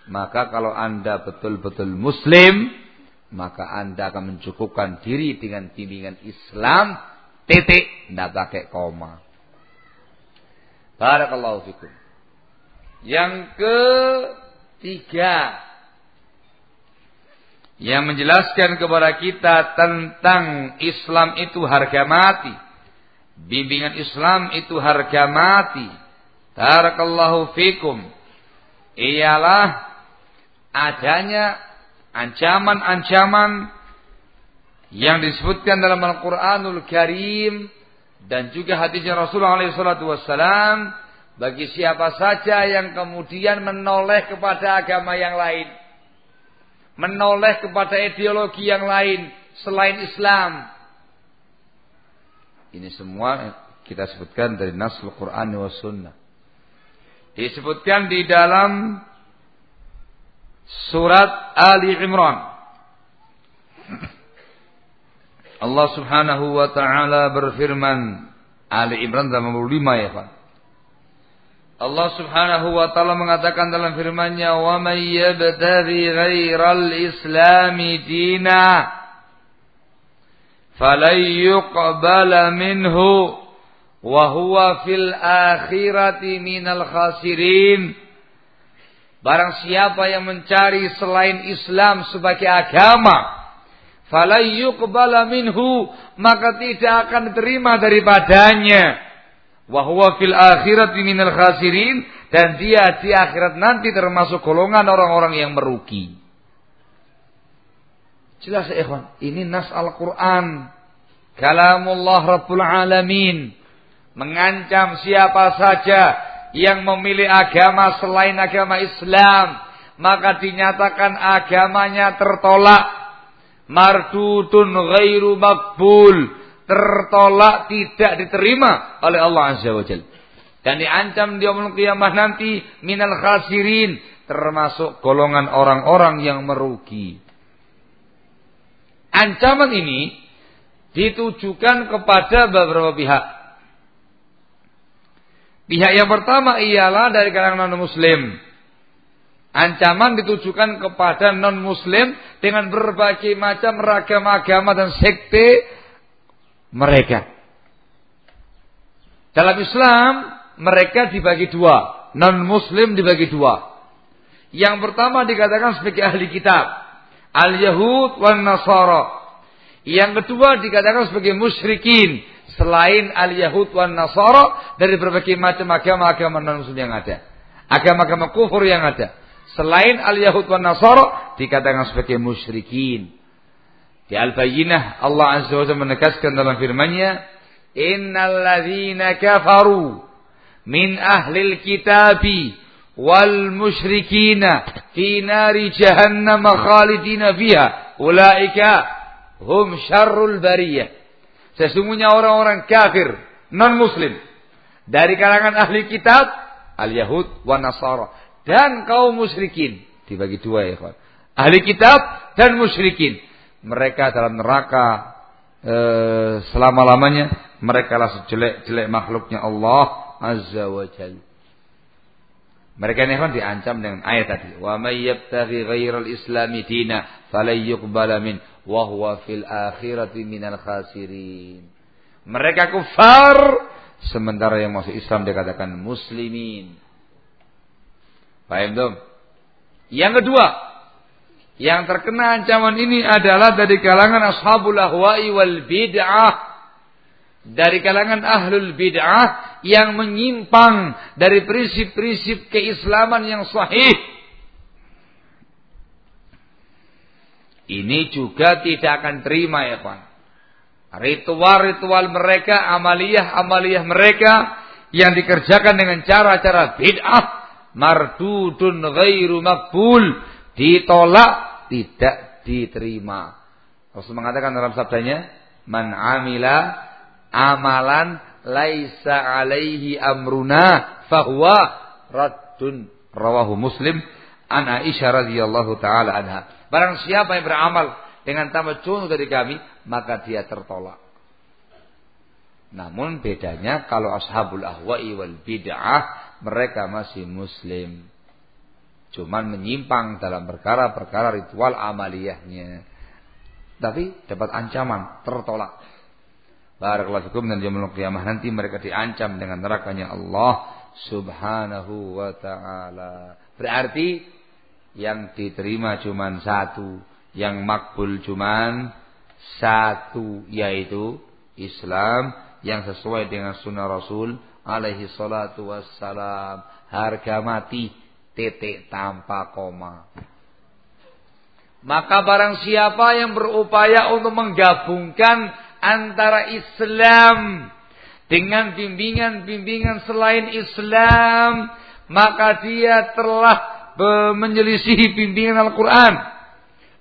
Maka kalau anda betul-betul muslim, maka anda akan mencukupkan diri dengan bimbingan Islam, titik, tidak pakai koma. Barakallahu fikum. Yang ketiga, yang menjelaskan kepada kita tentang Islam itu harga mati. Bimbingan Islam itu harga mati. Tarakallahu fikum. Ialah adanya ancaman-ancaman yang disebutkan dalam Al-Quranul Karim dan juga hadisnya Rasulullah SAW bagi siapa saja yang kemudian menoleh kepada agama yang lain menoleh kepada ideologi yang lain selain Islam. Ini semua kita sebutkan dari Nasul Quran wa Sunnah. Disebutkan di dalam surat Ali Imran. Allah Subhanahu wa taala berfirman Ali Imran 85 ya Pak. Allah Subhanahu wa taala mengatakan dalam firman-Nya, "Wa may yabtaghi ghairal islami dina falan yuqbala minhu wa huwa fil akhirati minal khasirin." Barang siapa yang mencari selain Islam sebagai agama, falan yuqbala minhu, maka tidak akan diterima daripadanya Wahwa fil akhirat minal khasirin dan dia di akhirat nanti termasuk golongan orang-orang yang merugi. Jelas ya ikhwan, ini nas Al-Qur'an. Kalamullah Rabbul Alamin mengancam siapa saja yang memilih agama selain agama Islam, maka dinyatakan agamanya tertolak. Mardutun ghairu makbul tertolak tidak diterima oleh Allah Azza wa Jalla. Dan diancam di yaumul qiyamah nanti minal khasirin termasuk golongan orang-orang yang merugi. Ancaman ini ditujukan kepada beberapa pihak. Pihak yang pertama ialah dari kalangan non muslim. Ancaman ditujukan kepada non-muslim dengan berbagai macam ragam agama dan sekte mereka. Dalam Islam, mereka dibagi dua. Non-muslim dibagi dua. Yang pertama dikatakan sebagai ahli kitab. Al-Yahud wan Nasara. Yang kedua dikatakan sebagai musyrikin. Selain Al-Yahud wan Nasara dari berbagai macam agama-agama non-muslim yang ada. Agama-agama kufur yang ada selain al-Yahud wa Nasara dikatakan sebagai musyrikin. Di Al-Bayyinah Allah Azza wa Jalla menegaskan dalam firman-Nya, "Innal ladzina kafaru min ahlil kitabi wal musyrikina fi nari jahannam khalidina fiha ulaika hum syarrul bariyah." Sesungguhnya orang-orang kafir non muslim dari kalangan ahli kitab al-Yahud wa Nasara dan kaum musyrikin. Dibagi dua ya kawan. Ahli kitab dan musyrikin. Mereka dalam neraka e, selama-lamanya. Mereka lah sejelek-jelek makhluknya Allah Azza wa Jal. Mereka ini kan diancam dengan ayat tadi. Wa may yabtaghi ghairal islami dina falan wa huwa fil akhirati minal khasirin. Mereka kufar sementara yang masuk Islam dikatakan muslimin. Paham dong? Yang kedua, yang terkena ancaman ini adalah dari kalangan ashabul ahwa'i wal bid'ah. Dari kalangan ahlul bid'ah yang menyimpang dari prinsip-prinsip keislaman yang sahih. Ini juga tidak akan terima ya Pak. Ritual-ritual mereka, amaliyah-amaliyah mereka yang dikerjakan dengan cara-cara bid'ah mardudun ghairu makbul ditolak tidak diterima. Rasul mengatakan dalam sabdanya man amila amalan laisa alaihi amruna fahuwa raddun. Rawahu muslim an Aisyah radhiyallahu taala anha barang siapa yang beramal dengan tanpa contoh dari kami maka dia tertolak namun bedanya kalau ashabul ahwa'i wal bid'ah mereka masih muslim. Cuman menyimpang dalam perkara-perkara ritual amaliyahnya. Tapi dapat ancaman, tertolak. Barakallahu fikum dan jumlah kiamah nanti mereka diancam dengan nerakanya Allah Subhanahu wa taala. Berarti yang diterima cuman satu, yang makbul cuman satu yaitu Islam yang sesuai dengan sunnah Rasul alaihi salatu wassalam. Harga mati titik tanpa koma. Maka barang siapa yang berupaya untuk menggabungkan antara Islam dengan bimbingan-bimbingan selain Islam, maka dia telah menyelisihi bimbingan Al-Quran.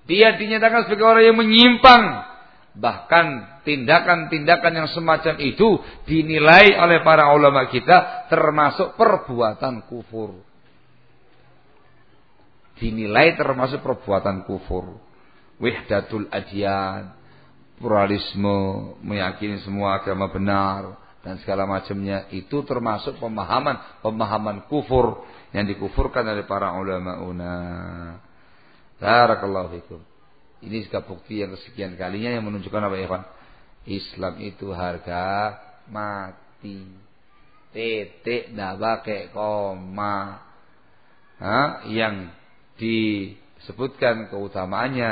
Dia dinyatakan sebagai orang yang menyimpang Bahkan tindakan-tindakan yang semacam itu dinilai oleh para ulama kita termasuk perbuatan kufur. Dinilai termasuk perbuatan kufur. Wihdatul adyan, pluralisme, meyakini semua agama benar dan segala macamnya itu termasuk pemahaman pemahaman kufur yang dikufurkan oleh para ulama una. Barakallahu fikum. Ini juga bukti yang kesekian kalinya yang menunjukkan apa ya Pak? Islam itu harga mati. Titik tidak pakai koma. Hah? Yang disebutkan keutamaannya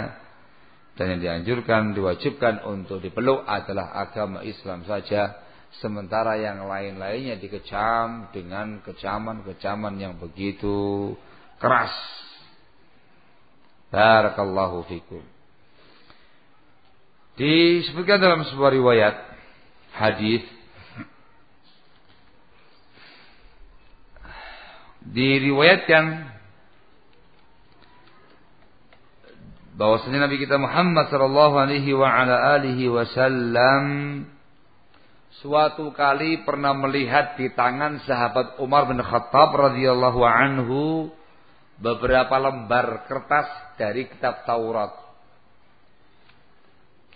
dan yang dianjurkan, diwajibkan untuk dipeluk adalah agama Islam saja. Sementara yang lain-lainnya dikecam dengan kecaman-kecaman yang begitu keras. Barakallahu fikum. Disebutkan dalam sebuah riwayat hadis diriwayatkan bahwasanya Nabi kita Muhammad sallallahu alaihi wa ala alihi wasallam suatu kali pernah melihat di tangan sahabat Umar bin Khattab radhiyallahu anhu beberapa lembar kertas dari kitab Taurat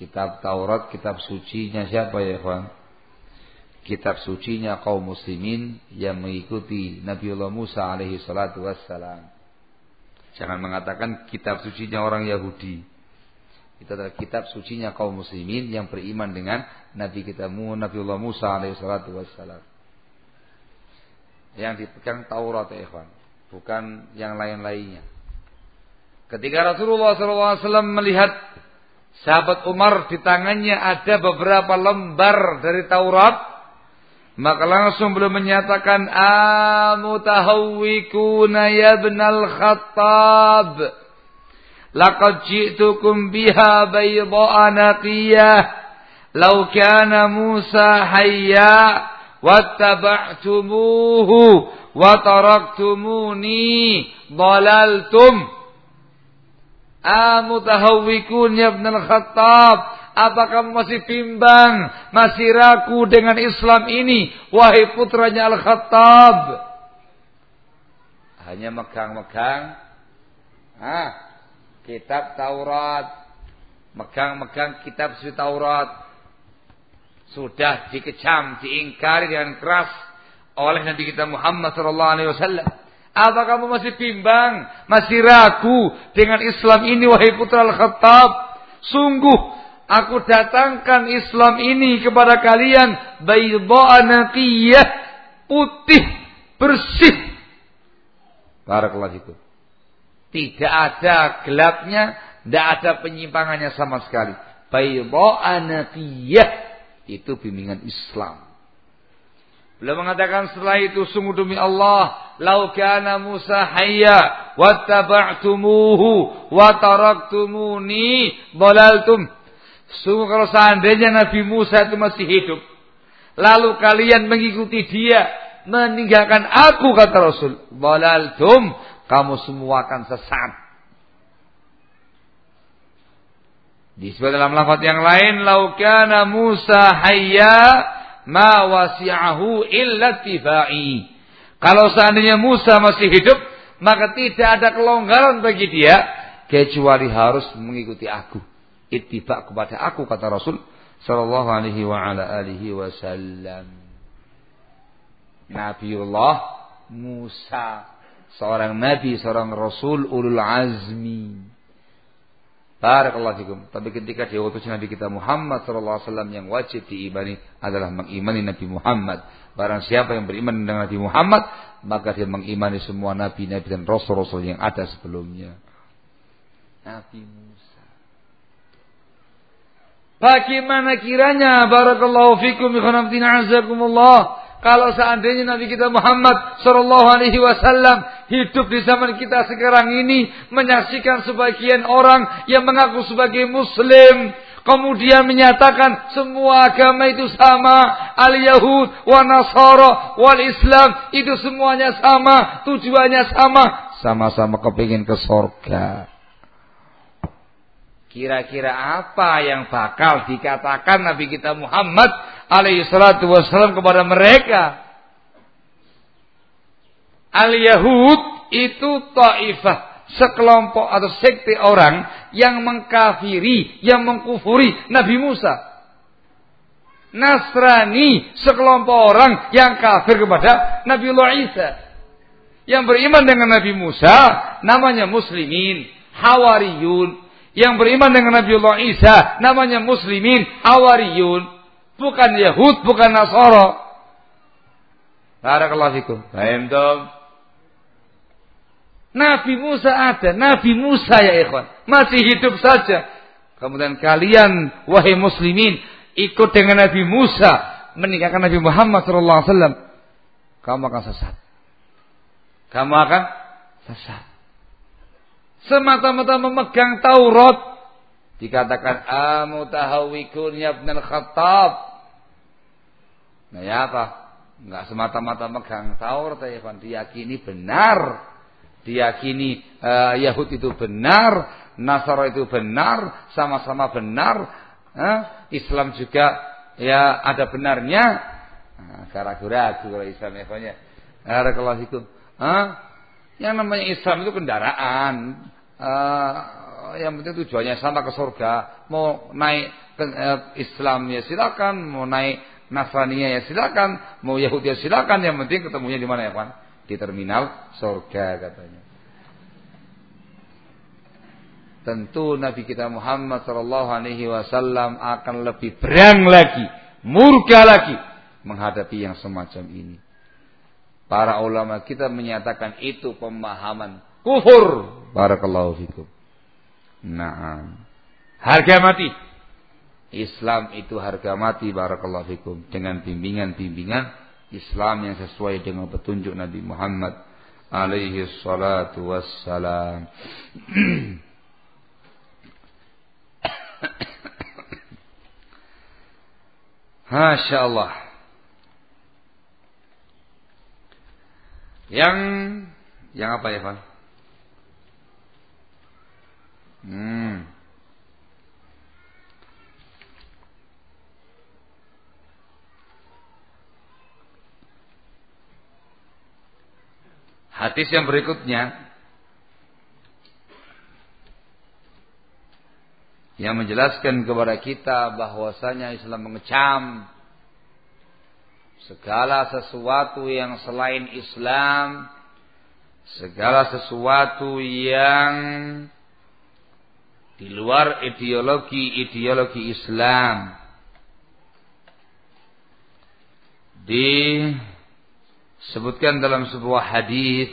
Kitab Taurat, kitab sucinya siapa ya kawan? Kitab sucinya kaum muslimin yang mengikuti Nabiullah Musa alaihi salatu wassalam. Jangan mengatakan kitab sucinya orang Yahudi. Itu adalah kitab sucinya kaum muslimin yang beriman dengan Nabi kita Nabi Allah Musa alaihissalatu wassalam. Yang dipegang Taurat ya ikhwan. Bukan yang lain-lainnya. Ketika Rasulullah SAW melihat sahabat Umar di tangannya ada beberapa lembar dari Taurat, maka langsung belum menyatakan amutahawwikuna ya ibnal khattab laqad ji'tukum biha bayda'a naqiyah. Law kana Musa hayya wattaba'tumuhu wa taraktumuni dalaltum amutahawwikun ya ibnal khattab apa kamu masih bimbang, masih ragu dengan Islam ini, wahai putranya Al-Khattab? Hanya megang-megang. Ah, kitab Taurat, megang-megang kitab suci Taurat. Sudah dikecam, diingkari dengan keras oleh Nabi kita Muhammad sallallahu alaihi wasallam. Apa kamu masih bimbang, masih ragu dengan Islam ini wahai putra Al-Khattab? Sungguh Aku datangkan Islam ini kepada kalian baydha'a naqiyah, putih, bersih. Barakallahu fikum. Tidak ada gelapnya, tidak ada penyimpangannya sama sekali. Naqiyah itu bimbingan Islam. Beliau mengatakan setelah itu sungguh demi Allah, lau kana Musa hayya wattaba'tumuhu wa taraktumuni dhalaltum Sungguh kalau seandainya Nabi Musa itu masih hidup. Lalu kalian mengikuti dia. Meninggalkan aku kata Rasul. Balaltum. Kamu semua akan sesat. Disebut dalam lafaz yang lain. Laukana Musa hayya ma wasi'ahu illa tibai. Kalau seandainya Musa masih hidup. Maka tidak ada kelonggaran bagi dia. Kecuali harus mengikuti aku ittiba kepada aku kata Rasul sallallahu alaihi wa ala alihi wasallam. Nabiullah Musa seorang nabi, seorang rasul ulul azmi. Barakallahu fikum. Tapi ketika diutus Nabi kita Muhammad sallallahu alaihi wasallam yang wajib diimani adalah mengimani Nabi Muhammad. Barang siapa yang beriman dengan Nabi Muhammad, maka dia mengimani semua nabi-nabi dan rasul-rasul yang ada sebelumnya. Nabi Musa Bagaimana kiranya barakallahu fikum ikhwanaftina azakumullah kalau seandainya Nabi kita Muhammad sallallahu alaihi wasallam hidup di zaman kita sekarang ini menyaksikan sebagian orang yang mengaku sebagai muslim kemudian menyatakan semua agama itu sama al-yahud wa nasara wal islam itu semuanya sama tujuannya sama sama-sama kepingin ke surga Kira-kira apa yang bakal dikatakan Nabi kita Muhammad alaihi salatu wasallam kepada mereka? Al-Yahud itu taifah, sekelompok atau sekte orang yang mengkafiri, yang mengkufuri Nabi Musa. Nasrani, sekelompok orang yang kafir kepada Nabi Allah Isa. Yang beriman dengan Nabi Musa, namanya muslimin, hawariyun, yang beriman dengan Nabi Allah Isa namanya muslimin awariyun bukan Yahud bukan Nasara. Barakallahu fikum. Paham dong Nabi Musa ada. Nabi Musa ya ikhwan. Masih hidup saja. Kemudian kalian wahai muslimin ikut dengan Nabi Musa meninggalkan Nabi Muhammad sallallahu alaihi wasallam kamu akan sesat. Kamu akan sesat. Semata-mata memegang Taurat dikatakan amutahawikun ya ibn khattab nah ya apa? Enggak semata-mata megang Taurat ya kan diyakini benar. Diyakini uh, Yahud itu benar Nasara itu benar sama-sama benar uh, Islam juga ya ada benarnya. Nah, ragu-ragu kalau Islam ya kan ya. Barakallahu yang namanya Islam itu kendaraan. Uh, yang penting tujuannya sama ke surga. Mau naik Islam ya silakan, mau naik Nasrani ya silakan, mau Yahudi ya silakan. Yang penting ketemunya di mana ya kan? Di terminal surga katanya. tentu Nabi kita Muhammad Shallallahu Alaihi Wasallam akan lebih berang lagi, murka lagi menghadapi yang semacam ini. Para ulama kita menyatakan itu pemahaman kufur. Barakallahu fikum. Nah, harga mati. Islam itu harga mati barakallahu fikum dengan bimbingan-bimbingan Islam yang sesuai dengan petunjuk Nabi Muhammad alaihi salatu wassalam. Masya Allah. Yang yang apa ya, Pak? Hmm. Hadis yang berikutnya yang menjelaskan kepada kita bahwasanya Islam mengecam segala sesuatu yang selain Islam, segala sesuatu yang di luar ideologi-ideologi Islam. Disebutkan dalam sebuah hadis.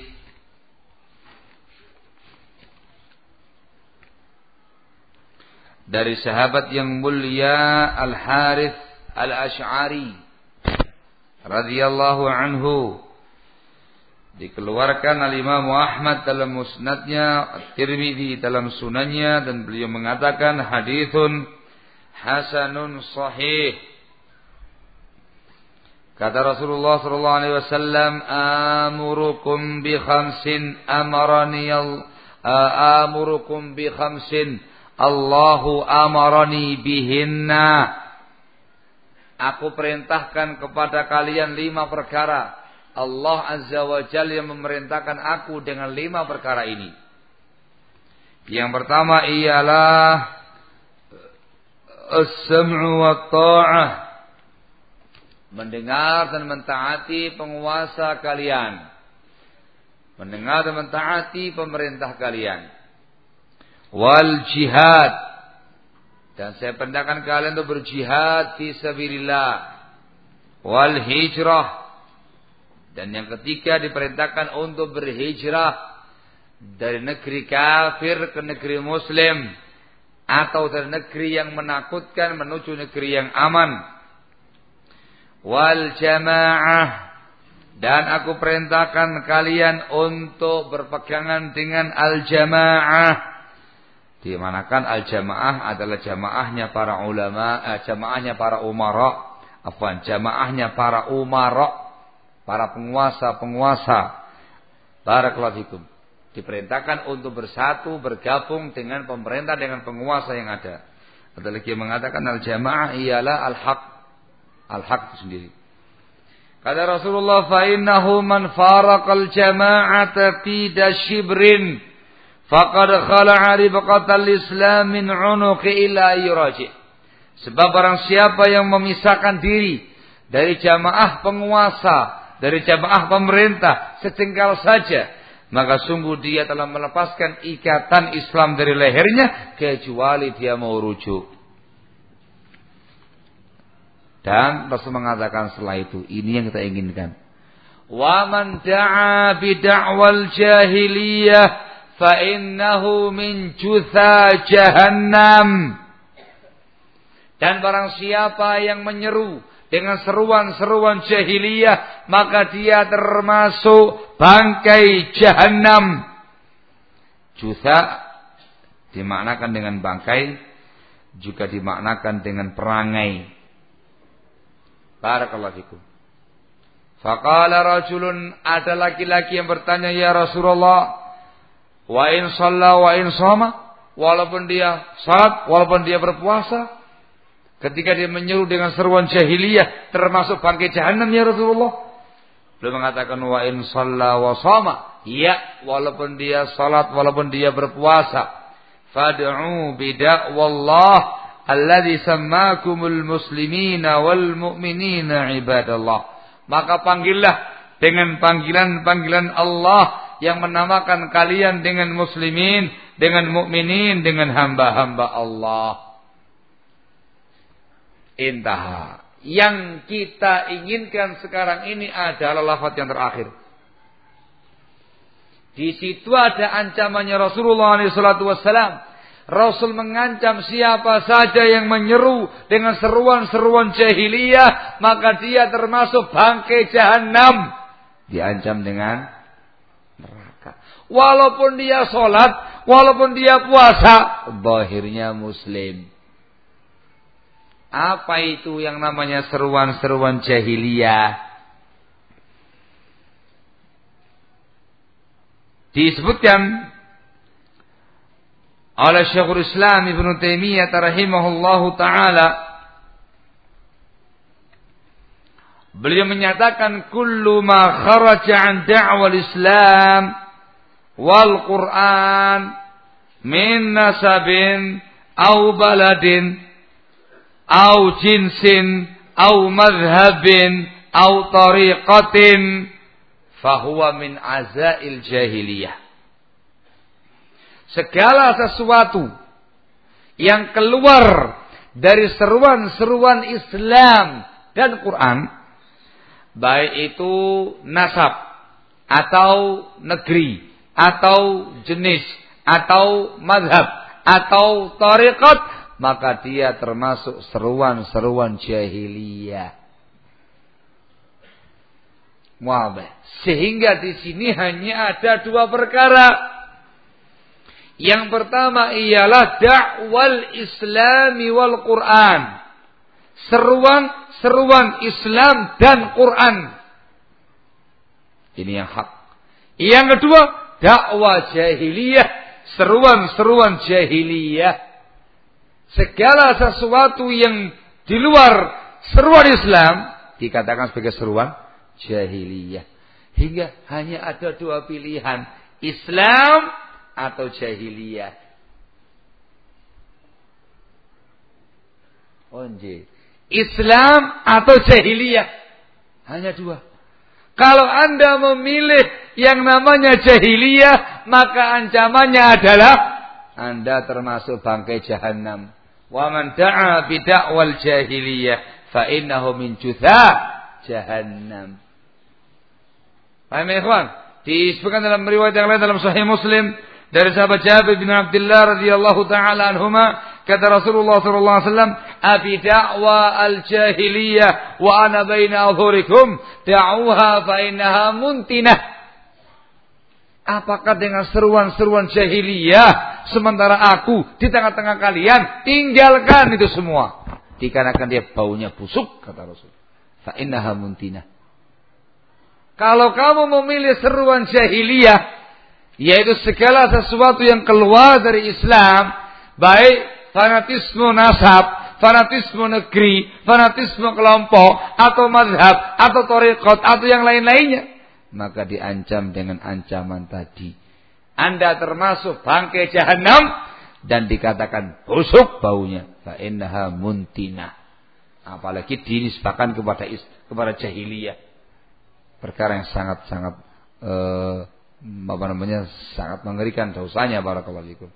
Dari sahabat yang mulia Al Harith Al Ash'ari radhiyallahu anhu. Dikeluarkan al Imam Ahmad dalam musnadnya At-Tirmidzi dalam sunannya dan beliau mengatakan hadithun hasanun sahih Kata Rasulullah sallallahu alaihi wasallam amurukum bi khamsin amarani amurukum bi khamsin Allahu amarani bihinna. Aku perintahkan kepada kalian lima perkara. Allah Azza wa Jalla yang memerintahkan aku dengan lima perkara ini. Yang pertama ialah as-sam'u wa ta'ah. Mendengar dan mentaati penguasa kalian. Mendengar dan mentaati pemerintah kalian. Wal jihad. Dan saya pendakkan kalian untuk berjihad fi sabilillah. Wal hijrah. Dan yang ketiga diperintahkan untuk berhijrah dari negeri kafir ke negeri muslim atau dari negeri yang menakutkan menuju negeri yang aman wal jamaah dan aku perintahkan kalian untuk berpegangan dengan al jamaah Dimanakan al-jamaah adalah jamaahnya para ulama, eh, jamaahnya para umara, afwan, jamaahnya para umara, para penguasa-penguasa. Barakallahu fikum. Diperintahkan untuk bersatu, bergabung dengan pemerintah, dengan penguasa yang ada. Ada lagi mengatakan al-jamaah ialah al-haq. Al-haq itu sendiri. Kata Rasulullah, fa innahu man faraqal jama'ata fi shibrin Faqad khala'a ribqatal Islam min 'unuqi ila yuraji. Sebab barang siapa yang memisahkan diri dari jamaah penguasa, dari jamaah pemerintah secengkal saja, maka sungguh dia telah melepaskan ikatan Islam dari lehernya kecuali dia mau rujuk. Dan Rasul mengatakan setelah itu, ini yang kita inginkan. Wa man da'a bid'awal jahiliyah fa innahu min jutha jahannam. Dan barang siapa yang menyeru dengan seruan-seruan jahiliyah, maka dia termasuk bangkai jahannam. Jutha dimaknakan dengan bangkai, juga dimaknakan dengan perangai Barakallahu fikum. Faqala rajulun ada laki-laki yang bertanya ya Rasulullah, Wa in shalla wa in shoma, walaupun dia salat, walaupun dia berpuasa, ketika dia menyeru dengan seruan jahiliyah termasuk bangkai jahanam ya Rasulullah. Beliau mengatakan wa in shalla wa shoma, ya walaupun dia salat, walaupun dia berpuasa. Fad'u bida alladhi sammakumul muslimina wal mu'minina ibadallah. Maka panggillah dengan panggilan-panggilan Allah yang menamakan kalian dengan muslimin dengan mukminin, dengan hamba-hamba Allah. Intah. Yang kita inginkan sekarang ini adalah lafaz yang terakhir. Di situ ada ancamannya Rasulullah SAW. Rasul mengancam siapa saja yang menyeru dengan seruan-seruan jahiliyah, maka dia termasuk bangkai jahanam. Diancam dengan neraka. Walaupun dia sholat, walaupun dia puasa, bahirnya muslim. Apa itu yang namanya seruan-seruan jahiliyah? Disebutkan oleh Syekhul Islam Ibn Taimiyah rahimahullahu taala Beliau menyatakan kullu ma kharaja an da'wal Islam wal Quran min nasabin au baladin au jinsin au madhabin au tariqatin fahuwa min azail jahiliyah. Segala sesuatu yang keluar dari seruan-seruan Islam dan Quran, baik itu nasab atau negeri atau jenis atau madhab atau tariqat maka dia termasuk seruan-seruan jahiliyah. Wabah. Sehingga di sini hanya ada dua perkara. Yang pertama ialah dakwal Islami wal Quran. Seruan-seruan Islam dan Quran. Ini yang hak. Yang kedua, dakwah jahiliyah, seruan-seruan jahiliyah segala sesuatu yang di luar seruan Islam dikatakan sebagai seruan jahiliyah. Hingga hanya ada dua pilihan, Islam atau jahiliyah. Onje. Islam atau jahiliyah. Hanya dua. Kalau Anda memilih yang namanya jahiliyah, maka ancamannya adalah Anda termasuk bangkai jahanam. Wa man da'a bidakwal jahiliyah fa innahu min jutha jahannam. Paham ya, ikhwan? Disebutkan dalam riwayat yang lain dalam Sahih Muslim dari sahabat Jabir bin Abdullah radhiyallahu taala anhuma kata Rasulullah sallallahu alaihi wasallam abi da'wa al-jahiliyah wa ana baina adhurikum da'uha fa innaha muntinah Apakah dengan seruan-seruan jahiliyah sementara aku di tengah-tengah kalian tinggalkan itu semua dikarenakan dia baunya busuk kata Rasul. Fa innaha muntina. Kalau kamu memilih seruan jahiliyah yaitu segala sesuatu yang keluar dari Islam baik fanatisme nasab, fanatisme negeri, fanatisme kelompok atau mazhab atau torikot atau yang lain-lainnya maka diancam dengan ancaman tadi. Anda termasuk bangkai jahanam dan dikatakan busuk baunya. Fa innaha muntina. Apalagi dinisbahkan kepada kepada jahiliyah. Perkara yang sangat-sangat eh, apa namanya sangat mengerikan dosanya barakallahu fikum.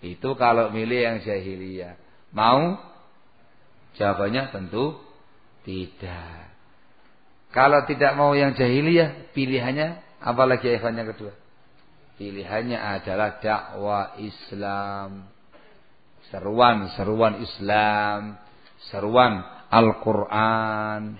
Itu kalau milih yang jahiliyah. Mau? Jawabannya tentu tidak. Kalau tidak mau yang jahiliyah, pilihannya apalagi Evan yang kedua? Pilihannya adalah dakwah Islam. Seruan-seruan Islam, seruan Al-Qur'an,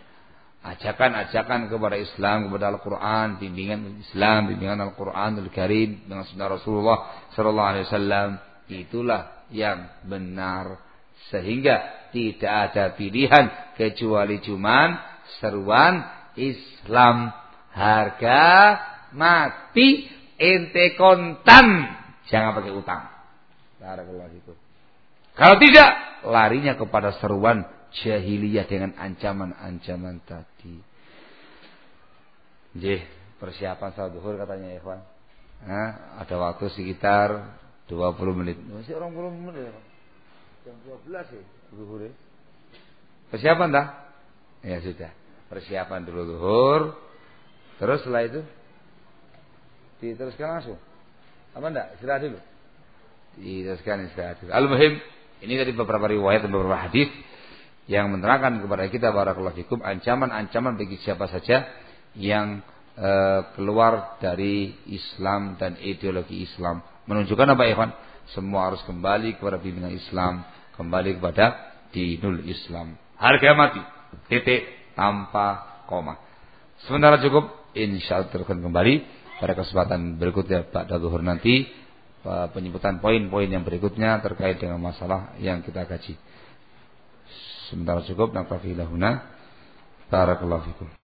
ajakan-ajakan kepada Islam, kepada Al-Qur'an, bimbingan Islam, bimbingan Al-Qur'anul Karim dengan sunnah Rasulullah sallallahu alaihi wasallam. Itulah yang benar. Sehingga tidak ada pilihan kecuali cuman seruan Islam. Harga mati ente kontan jangan pakai utang. Kalau tidak larinya kepada seruan jahiliyah dengan ancaman-ancaman tadi Jih, persiapan salat duhur katanya Ikhwan nah, ada waktu sekitar 20 menit masih orang 20 menit ya jam 12 ya duhur ya persiapan dah ya sudah persiapan dulu zuhur. Terus setelah itu diteruskan langsung. Apa enggak? Istirahat dulu. Diteruskan istirahat. Al-muhim, ini tadi beberapa riwayat dan beberapa hadis yang menerangkan kepada kita barakallahu fikum ancaman-ancaman bagi siapa saja yang e, keluar dari Islam dan ideologi Islam. Menunjukkan apa Ikhwan? Semua harus kembali kepada bimbingan Islam, kembali kepada dinul Islam. Harga mati. Titik tanpa koma. Sementara cukup, insya Allah teruskan kembali pada kesempatan berikutnya Pak Zuhur nanti penyebutan poin-poin yang berikutnya terkait dengan masalah yang kita kaji. Sementara cukup, naktafi lahuna. Barakallahu fikum.